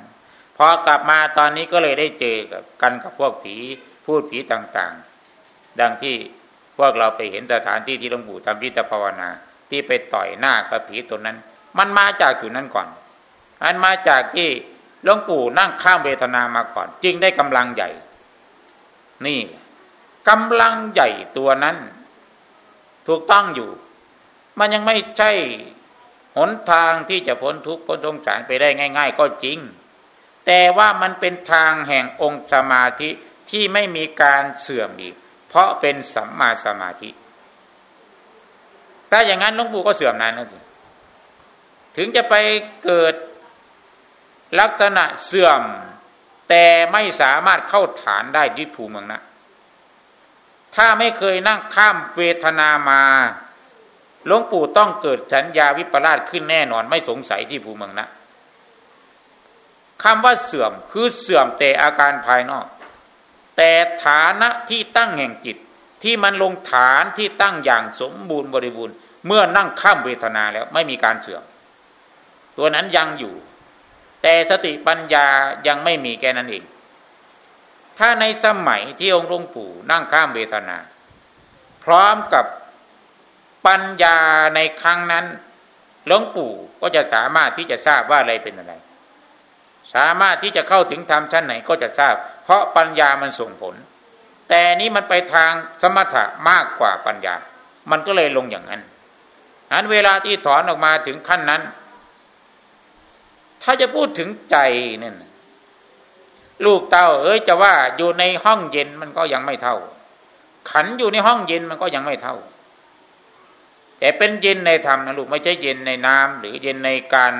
พอกลับมาตอนนี้ก็เลยได้เจอกับกันกับพวกผีพูดผีต่างๆ ดังที่พวกเราไปเห็นสถานที่ที่หลวงปู่ทำพิธภาวนา ที่ไปต่อยหน้ากับผีตัวนั้น มันมาจากอยู่นั้นก่อน มันมาจากที่หลวงปู่นั่งข้ามเวทนามาก่อน จึงได้กำลังใหญ่ นี่กำลังใหญ่ตัวนั้น ถูกต้องอยู่ มันยังไม่ใช่หนทางที่จะพ้นทุกข์พ้นสงสารไปได้ง่าย ๆ ก็จริง แต่ว่ามันเป็นทางแห่งองค์สมาธิที่ไม่มีการเสื่อมอีก เพราะเป็นสัมมาสมาธิ ถ้าอย่างนั้นหลวงปู่ก็เสื่อมนานนะสิถึงจะไปเกิดลักษณะเสื่อม แต่ไม่สามารถเข้าฐานได้ที่ภูเมืองนะ ถ้าไม่เคยนั่งข้ามเวทนามา หลวงปู่ต้องเกิดสัญญาวิปลาสขึ้นแน่นอนไม่สงสัยที่ภูเมืองนะคำว่าเสื่อมคือเสื่อมแต่อาการภายนอก แต่ฐานะที่ตั้งแห่งจิตที่มันลงฐานที่ตั้งอย่างสมบูรณ์บริบูรณ์ เมื่อนั่งข้ามเวทนาแล้วไม่มีการเสื่อม ตัวนั้นยังอยู่ แต่สติปัญญายังไม่มีแค่นั้นเอง ถ้าในสมัยที่องค์หลวงปู่นั่งข้ามเวทนา พร้อมกับ ปัญญาในครั้งนั้นหลวงปู่ก็จะสามารถที่จะทราบว่าอะไรเป็นอะไร สามารถที่จะเข้าถึงธรรมชั้นไหนก็จะทราบ เพราะปัญญามันส่งผล แต่นี้มันไปทางสมถะมากกว่าปัญญา มันก็เลยลงอย่างนั้นอันเวลาที่ถอนออกมาถึงขั้นนั้น ถ้าจะพูดถึงใจเนี่ยลูกเต้า เอ้ยจะว่าอยู่ในห้องเย็นมันก็ยังไม่เท่า ขันอยู่ในห้องเย็นมันก็ยังไม่เท่า แต่เป็นเย็นในธรรมนะลูกไม่ใช่เย็นในน้ำหรือเย็นในการ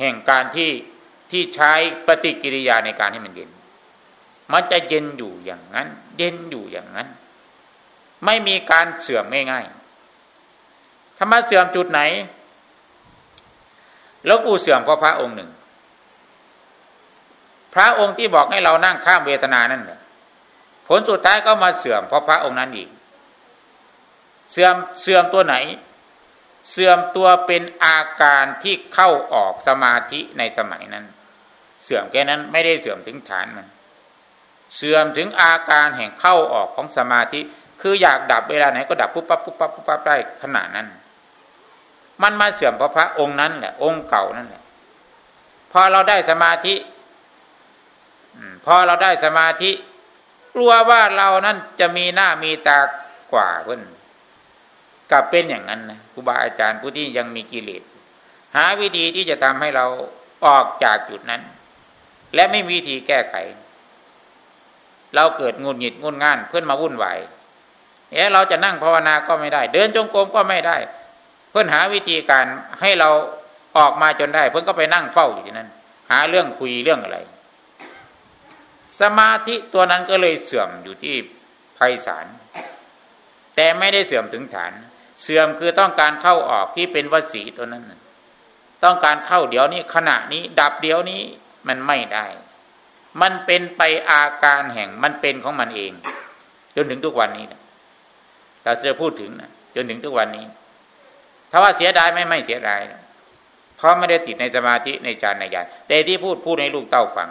แห่งการที่ที่ใช้ปฏิกิริยาในการให้มันเย็น มันจะเย็นอยู่อย่างนั้น เย็นอยู่อย่างนั้น ไม่มีการเสื่อมง่ายๆธรรมะเสื่อมจุดไหนแล้วกูเสื่อมเพราะพระองค์หนึ่ง พระองค์ที่บอกให้เรานั่งข้ามเวทนานั่นแหละผลสุดท้ายก็มาเสื่อมเพราะพระองค์นั้นอีก เสื่อมเสื่อมตัวไหน เสื่อมตัวเป็นอาการที่เข้าออกสมาธิในสมัยนั้น เสื่อมแค่นั้นไม่ได้เสื่อมถึงฐานมัน เสื่อมถึงอาการแห่งเข้าออกของสมาธิ คืออยากดับเวลาไหนก็ดับปุ๊บปั๊บปุ๊บปั๊บปุ๊บปั๊บได้ขนาดนั้น มันมาเสื่อมเพราะพระองค์นั้นแหละ องค์เก่านั่นแหละพอเราได้สมาธิพอเราได้สมาธิกลัวว่าเรานั้นจะมีหน้ามีตากว่าเพื่อน กับเป็นอย่างนั้นนะครูบาอาจารย์ผู้ที่ยังมีกิเลสหาวิธีที่จะทำให้เราออกจากจุดนั้น และไม่มีวิธีแก้ไข เราเกิดงุนหงิดงุนง่านเพื่อนมาวุ่นวายเอ๊ะเราจะนั่งภาวนาก็ไม่ได้ เดินจงกรมก็ไม่ได้ เพื่อนหาวิธีการให้เราออกมาจนได้ เพื่อนก็ไปนั่งเฝ้าอยู่ที่นั่นหาเรื่องคุยเรื่องอะไร สมาธิตัวนั้นก็เลยเสื่อมอยู่ที่ไพศาลแต่ไม่ได้เสื่อมถึงฐาน เสื่อมคือต้องการเข้าออกที่เป็นวสีตัวนั้นต้องการเข้าเดี๋ยวนี้ขณะนี้ ดับเดี๋ยวนี้มันไม่ได้ มันเป็นไปอาการแห่งมันเป็นของมันเอง จนถึงทุกวันนี้นะเราจะพูดถึงนะจนถึงทุกวันนี้ ถ้าว่าเสียดายไม่ไม่เสียดายนะเพราะไม่ได้ติดในสมาธิในฌานในญาณแต่ที่พูดพูดให้ลูกเต้าฟัง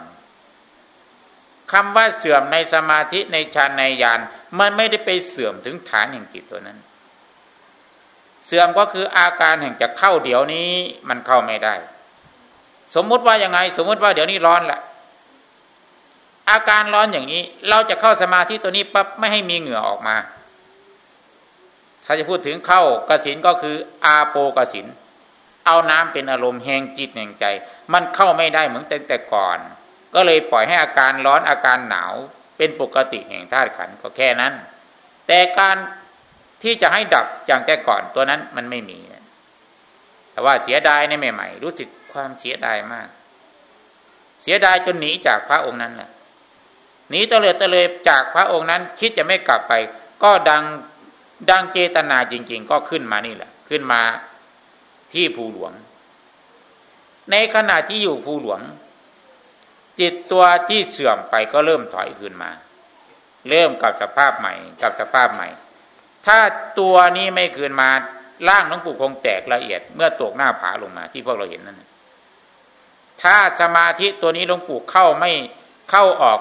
คำว่าเสื่อมในสมาธิในฌานในญาณมันไม่ได้ไปเสื่อมถึงฐานแห่งจิตตัวนั้น เสื่อมก็คืออาการแห่งจะเข้าเดี๋ยวนี้มันเข้าไม่ได้ สมมุติว่ายังไง สมมุติว่าเดี๋ยวนี้ร้อนละอาการร้อนอย่างนี้ เราจะเข้าสมาธิตัวนี้ปั๊บไม่ให้มีเหงื่อออกมา ถ้าจะพูดถึงเข้ากสินก็คืออาโปกสินเอาน้ำเป็นอารมณ์แห่งจิตแห่งใจ มันเข้าไม่ได้เหมือนแต่แต่ก่อน ก็เลยปล่อยให้อาการร้อนอาการหนาวเป็นปกติแห่งธาตุขันก็แค่นั้น แต่การ ที่จะให้ดับอย่างแต่ก่อนตัวนั้นมันไม่มี แต่ว่าเสียดายในใหม่ๆรู้สึกความเสียดายมาก เสียดายจนหนีจากพระองค์นั้นแหละหนีตะเลยตะเลยจากพระองค์นั้น คิดจะไม่กลับไป ก็ดังดังเจตนาจริง ๆ ก็ขึ้นมานี่แหละ ขึ้นมาที่ภูหลวง ในขณะที่อยู่ภูหลวง จิตตัวที่เสื่อมไปก็เริ่มถอยขึ้นมา เริ่มกับสภาพใหม่ กับสภาพใหม่ ถ้าตัวนี้ไม่คืนมาร่างน้องปู่คงแตกละเอียด เมื่อตกหน้าผาลงมาที่พวกเราเห็นนั่นถ้าสมาธิตัวนี้หลวงปู่เข้าไม่เข้าออก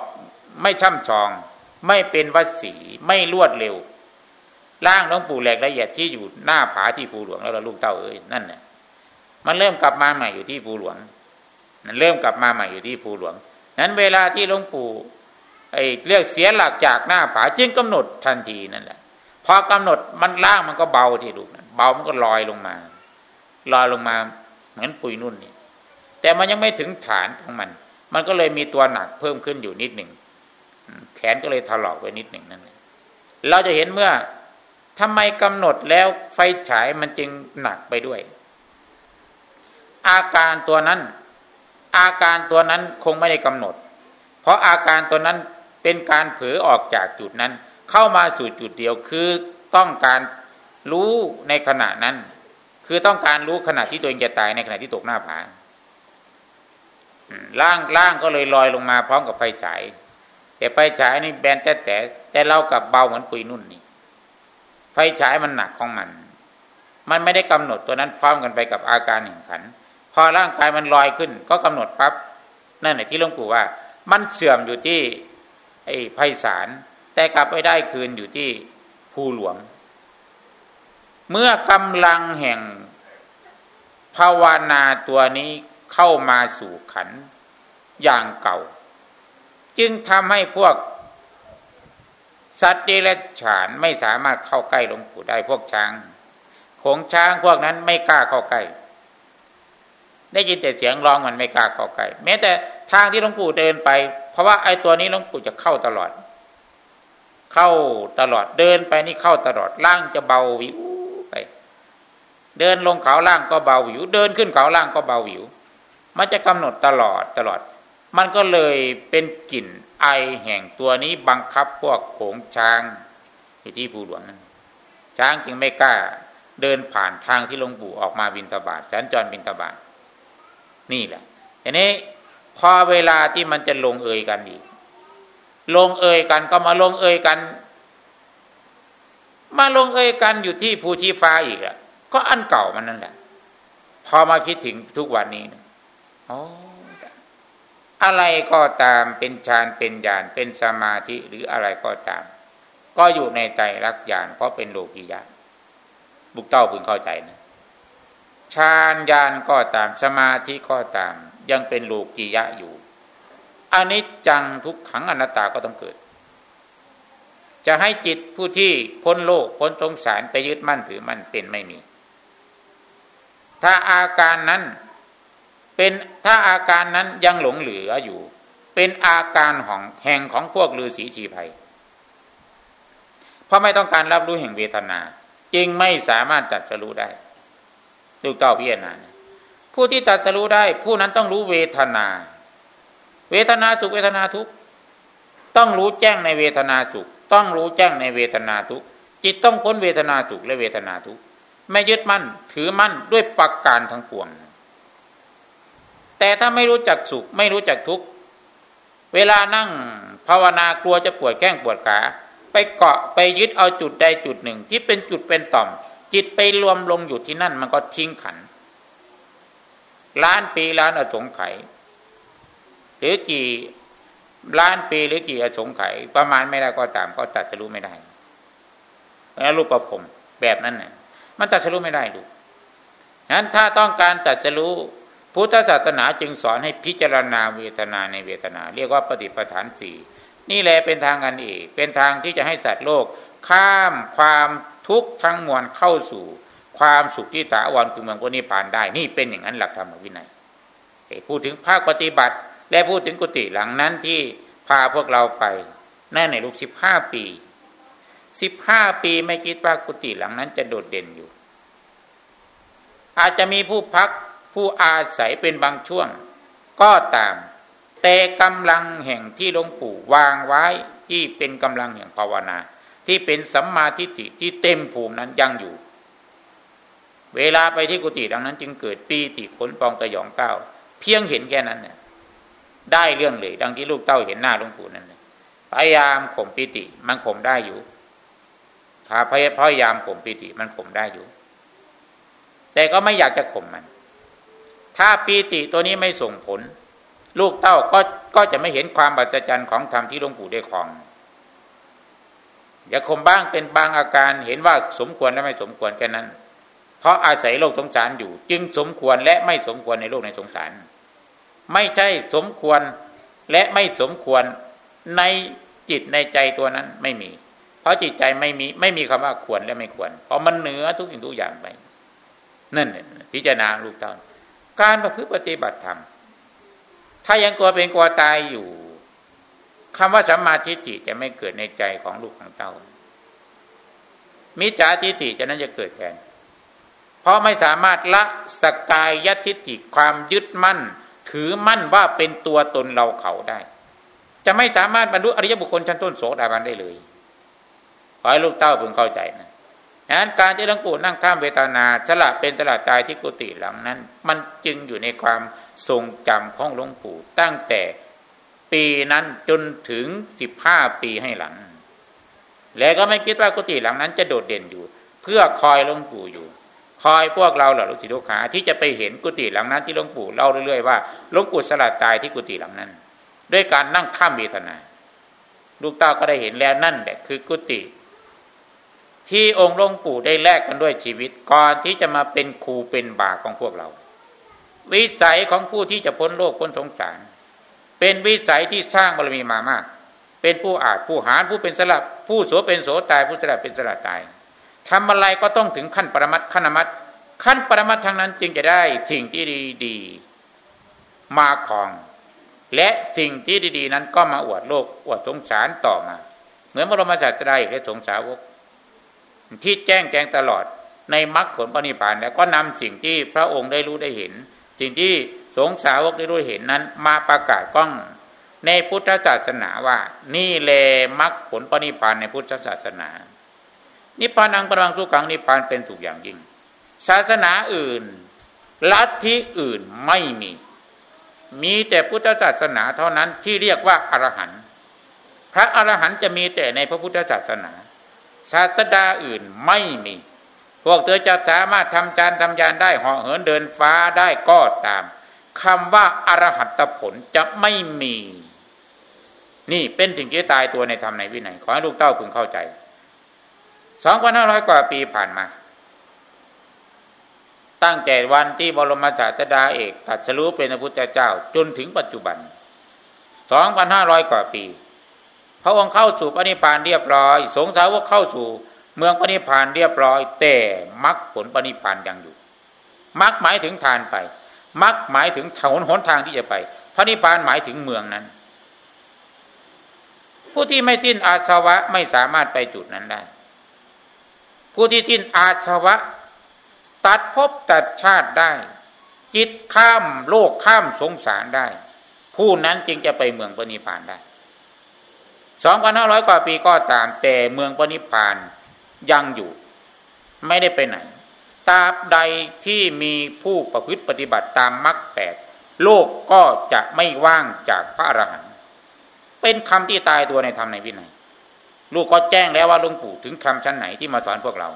ไม่ช่ำชอง ไม่เป็นวัสีไม่รวดเร็วร่างหลวงปู่แหลกละเอียดที่อยู่หน้าผาที่ภูหลวงแล้วเราลูกเต้าเอ้ยนั่นเนี่ยมันเริ่มกลับมาใหม่อยู่ที่ภูหลวงมันเริ่มกลับมาใหม่อยู่ที่ภูหลวงนั้นเวลาที่หลวงปู่ไอ้เรียกเสียหลักจากหน้าผาจึงกำหนดทันทีนั่นแหละ พอกำหนดมันล่างมันก็เบาที่ลูกเบามันก็ลอยลงมาลอยลงมาเหมือนปุยนุ่นนี่แต่มันยังไม่ถึงฐานของมัน มันก็เลยมีตัวหนักเพิ่มขึ้นอยู่นิดหนึ่งแขนก็เลยถลอกไปนิดหนึ่งนั่นเราจะเห็นเมื่อทำไมกำหนดแล้วไฟฉายมันจึงหนักไปด้วย อาการตัวนั้น อาการตัวนั้นคงไม่ได้กำหนด เพราะอาการตัวนั้นเป็นการเผลอออกจากจุดนั้น เข้ามาสู่จุดเดียวคือต้องการรู้ในขณะนั้น คือต้องการรู้ขณะที่ตัวเองจะตายในขณะที่ตกหน้าผาล่างล่างก็เลยลอยลงมาพร้อมกับไฟฉายแต่ไฟฉายนี่แบนแต่แต่แต่เรากับเบาเหมือนปุยนุ่นนี่ ไฟฉายมันหนักของมัน มันไม่ได้กำหนดตัวนั้นพร้อมกันไปกับอาการแห่งขัน พอร่างกายมันลอยขึ้น ก็กำหนดปับ๊บนั่นแหละที่หลวงปู่ว่า มันเสื่อมอยู่ที่ ไอ้ไพศาล แต่กลับไปได้คืนอยู่ที่ภูหลวง เมื่อกำลังแห่งภาวนาตัวนี้เข้ามาสู่ขันอย่างเก่า จึงทำให้พวก สัตว์เดรัจฉานไม่สามารถเข้าใกล้หลวงปู่ได้พวกช้างของช้างพวกนั้นไม่กล้าเข้าใกล้ ได้ยินแต่เสียงร้องมันไม่กล้าเข้าใกล้แม้แต่ทางที่หลวงปู่เดินไป เพราะว่าไอ้ตัวนี้หลวงปู่จะเข้าตลอด เข้าตลอดเดินไปนี่เข้าตลอดล่างจะเบาวิวไป เดินลงเขาล่างก็เบาวิว เดินขึ้นเขาล่างก็เบาวิว มันจะกำหนดตลอดตลอด มันก็เลยเป็นกลิ่นไอแห่งตัวนี้บังคับพวกโขงช้างอยู่ที่ภูหลวงนั้นช้างจึงไม่กล้า เดินผ่านทางที่หลวงปู่ออกมาบินตบาทสัญจรบินตบาทนี่แหละทีนี้พอเวลาที่มันจะลงเอยกันอีก ลงเอยกันก็มาลงเอยกัน มาลงเอยกันอยู่ที่ภูชีฟ้าอีกอะก็อันเก่ามันนั่นแหละ พอมาคิดถึงทุกวันนี้อ๋ออะไรก็ตามเป็นฌานเป็นญาณเป็นสมาธิหรืออะไรก็ตาม ก็อยู่ในใจรักญาณเพราะเป็นโลกียะบุกเต้าพึงเข้าใจนะฌานญาณก็ตามสมาธิก็ตาม ยังเป็นโลกียะอยู่ อันนี้จังทุกขังอนัตตาก็ต้องเกิด จะให้จิตผู้ที่พ้นโลกพ้นสงสารไปยึดมั่นถือมั่นเป็นไม่มี ถ้าอาการนั้นเป็นถ้าอาการนั้นยังหลงเหลืออยู่ เป็นอาการของแห่งของพวกฤาษีชีภัยเพราะไม่ต้องการรับรู้แห่งเวทนา จึงไม่สามารถตัดสรู้ได้ลูกเต้าพิจารณาผู้ที่ตัดสรู้ได้ ผู้นั้นต้องรู้เวทนา เวทนาสุขเวทนาทุกต้องรู้แจ้งในเวทนาสุข ต้องรู้แจ้งในเวทนาทุกจิตต้องพ้นเวทนาสุขและเวทนาทุกไม่ยึดมั่นถือมั่นด้วยปักการทั้งปวง แต่ถ้าไม่รู้จักสุข ไม่รู้จักทุกข์เวลานั่งภาวนากลัวจะปวดแก้งปวดขาไปเกาะไปยึดเอาจุดใดจุดหนึ่ง ที่เป็นจุดเป็นต่อม จิตไปรวมลงอยู่ที่นั่นมันก็ทิ้งขันล้านปีล้านอสงไขย หรือกี่ล้านปีหรือกี่อสงไขยประมาณไม่ได้ก็ตาม ก็ตัดจะรู้ไม่ได้แล้วรูปประพรมแบบนั้นเนี่ยมันตัดจะรู้ไม่ได้ดูนั้นถ้าต้องการตัดจะรู้พุทธศาสนาจึงสอนให้พิจารณาเวทนาในเวทนา เรียกว่าปฏิปทานสี่นี่แหละเป็นทางอันเอกเป็นทางที่จะให้สัตว์โลก ข้ามความทุกข์ทั้งมวลเข้าสู่ ความสุขที่ถาวรคือเมืองพระนิพพานได้ นี่เป็นอย่างนั้นหลักธรรมวินัยพูดถึงภาคปฏิบัติ และพูดถึงกุฏิหลังนั้นที่พาพวกเราไป นั่นในลูกสิบห้าปีสิบห้าปีไม่คิดว่ากุฏิหลังนั้นจะโดดเด่นอยู่ อาจจะมีผู้พักผู้อาศัยเป็นบางช่วง ก็ตาม แต่กำลังแห่งที่หลวงปู่วางไว้ที่เป็นกำลังแห่งภาวนา ที่เป็นสัมมาทิฏฐิที่เต็มภูมินั้นยังอยู่ เวลาไปที่กุฏิดังนั้น จึงเกิดปีติขนปองตะยองเก้าเพียงเห็นแค่นั้นเนี่ย ได้เรื่องเลย ดังที่ลูกเต้าเห็นหน้าหลวงปู่นั่นเลยพยายามข่มปีติ มันข่มได้อยู่ถ้าพยายามข่มปีติ มันข่มได้อยู่ แต่ก็ไม่อยากจะข่มมัน ถ้าปีติตัวนี้ไม่ส่งผล ลูกเต้าก็ก็จะไม่เห็นความบัศจรรย์ของธรรมที่หลวงปู่ได้ครองอย่าคมบ้างเป็นบางอาการเห็นว่าสมควรและไม่สมควรแค่นั้น เพราะอาศัยโลกสงสารอยู่ จึงสมควรและไม่สมควรในโลกในสงสาร ไม่ใช่สมควรและไม่สมควรในจิตในใจตัวนั้นไม่มี เพราะจิตใจไม่มีไม่มีคำว่าควรและไม่ควร เพราะมันเหนือทุกสิ่งทุกอย่างไป นั่นพิจารณาลูกเต้าการประพฤติปฏิบัติธรรมถ้ายังกลัวเป็นกลัวตายอยู่คำว่าสัมมาทิฏฐิจะไม่เกิดในใจของลูกของเต้ามิจฉาทิฏฐิจะนั้นจะเกิดแทนเพราะไม่สามารถละสกกายยทิฏฐิความยึดมั่น ถือมั่นว่าเป็นตัวตนเราเขาได้ จะไม่สามารถบรรลุอริยบุคคลชั้นต้นโสดาบันได้เลยขอให้ลูกเต้าพึงเข้าใจนะนั้นการที่หลวงปู่นั่งข้ามเวทนาสละเป็นสละตายที่กุฏิหลังนั้น มันจึงอยู่ในความทรงจำของหลวงปู่ตั้งแต่ปีนั้นจนถึงสิบห้าปีให้หลัง แล้วก็ไม่คิดว่ากุฏิหลังนั้นจะโดดเด่นอยู่ เพื่อคอยหลวงปู่อยู่ คอยพวกเราเหล่าลูกศิษย์ลูกหาที่จะไปเห็นกุฏิหลังนั้นที่หลวงปู่เล่าเรื่อยๆว่าหลวงปู่สละตายที่กุฏิหลังนั้น ด้วยการนั่งข้ามเวทนา ลูกตาก็ได้เห็นแล้วนั่นแหละคือกุฏิที่องค์หลวงปู่ได้แลกกันด้วยชีวิต ก่อนที่จะมาเป็นครูเป็นบาของพวกเรา วิสัยของผู้ที่จะพ้นโลกพ้นสงสาร เป็นวิสัยที่สร้างบารมีมามาก เป็นผู้อาจผู้หารผู้เป็นสลับผู้โสเป็นโสตายผู้สลับเป็นสลับตาย ทำอะไรก็ต้องถึงขั้นปรมัตขั้นมัตขั้นปรมัตทางนั้นจึงจะได้สิ่งที่ดีๆมาของ และสิ่งที่ดีๆนั้นก็มาอวดโลกอวดสงสารต่อมา เหมือนบรมศาสดาอีกและสงสาวก ที่แจ้งแจงตลอดในมรรคผลปณิพานแล้วก็นำสิ่งที่พระองค์ได้รู้ได้เห็น สิ่งที่สงสาวกได้รู้เห็นนั้น มาประกาศกล้องในพุทธศาสนาว่า นี่แลมรรคผลปณิพานในพุทธศาสนา นิพพานังปรังสุขังนิพพานเป็นสุขอย่างยิ่ง ศาสนาอื่น ลัทธิอื่นไม่มี มีแต่พุทธศาสนาเท่านั้นที่เรียกว่าอรหันต์พระอรหันต์จะมีแต่ในพระพุทธศาสนา ศาสดาอื่นไม่มี พวกเธอจะสามารถทำจานทำยานได้หาะเหินเดินฟ้าได้ก็ตามคำว่าอรหัตผลจะไม่มี นี่เป็นสิ่งที่ตายตัวในธรรมในวินัยขอให้ลูกเต้าพึงเข้าใจ สองพันห้าร้อยกว่าปีผ่านมา ตั้งแต่วันที่บรมศาสดาเอกตัดสรู้เป็นพระพุทธเจ้าจนถึงปัจจุบันสองพันห้าร้อยกว่าปี พระองค์เข้าสู่ปณิพานเรียบร้อย สงสาวกเข้าสู่เมืองปณิพานเรียบร้อย แต่มรรคผลปณิพานยังอยู่มรรคหมายถึงทานไปมรรคหมายถึงถนหนทางที่จะไป พระนิพพานหมายถึงเมืองนั้น ผู้ที่ไม่สิ้นอาสวะไม่สามารถไปจุดนั้นได้ ผู้ที่สิ้นอาสวะ ตัดภพตัดชาติได้ จิตข้ามโลกข้ามสงสารได้ ผู้นั้นจึงจะไปเมืองปณิพานได้สองพันห้าร้อยกว่าปีก็ตาม แต่เมืองปณิพานยังอยู่ ไม่ได้ไปไหนตราบใดที่มีผู้ประพฤติปฏิบัติตามมรรคแปดโลกก็จะไม่ว่างจากพระอรหันต์เป็นคำที่ตายตัวในธรรมในวินัย ลูกก็แจ้งแล้วว่าหลวงปู่ถึงคำชั้นไหนที่มาสอนพวกเรา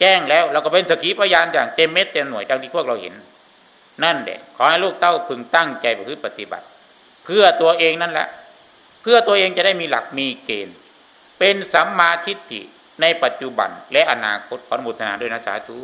แจ้งแล้วเราก็เป็นสกีพยานอย่างเต็มเม็ดเต็มหน่วยดังที่พวกเราเห็น นั่นเด็กขอให้ลูกเต้าพึงตั้งใจประพฤติปฏิบัติ เพื่อตัวเองนั่นแหละ เพื่อตัวเองจะได้มีหลักมีเกณฑ์ เป็นสัมมาทิฏฐิในปัจจุบันและอนาคตขออนุโมทนาด้วยนะสาธุ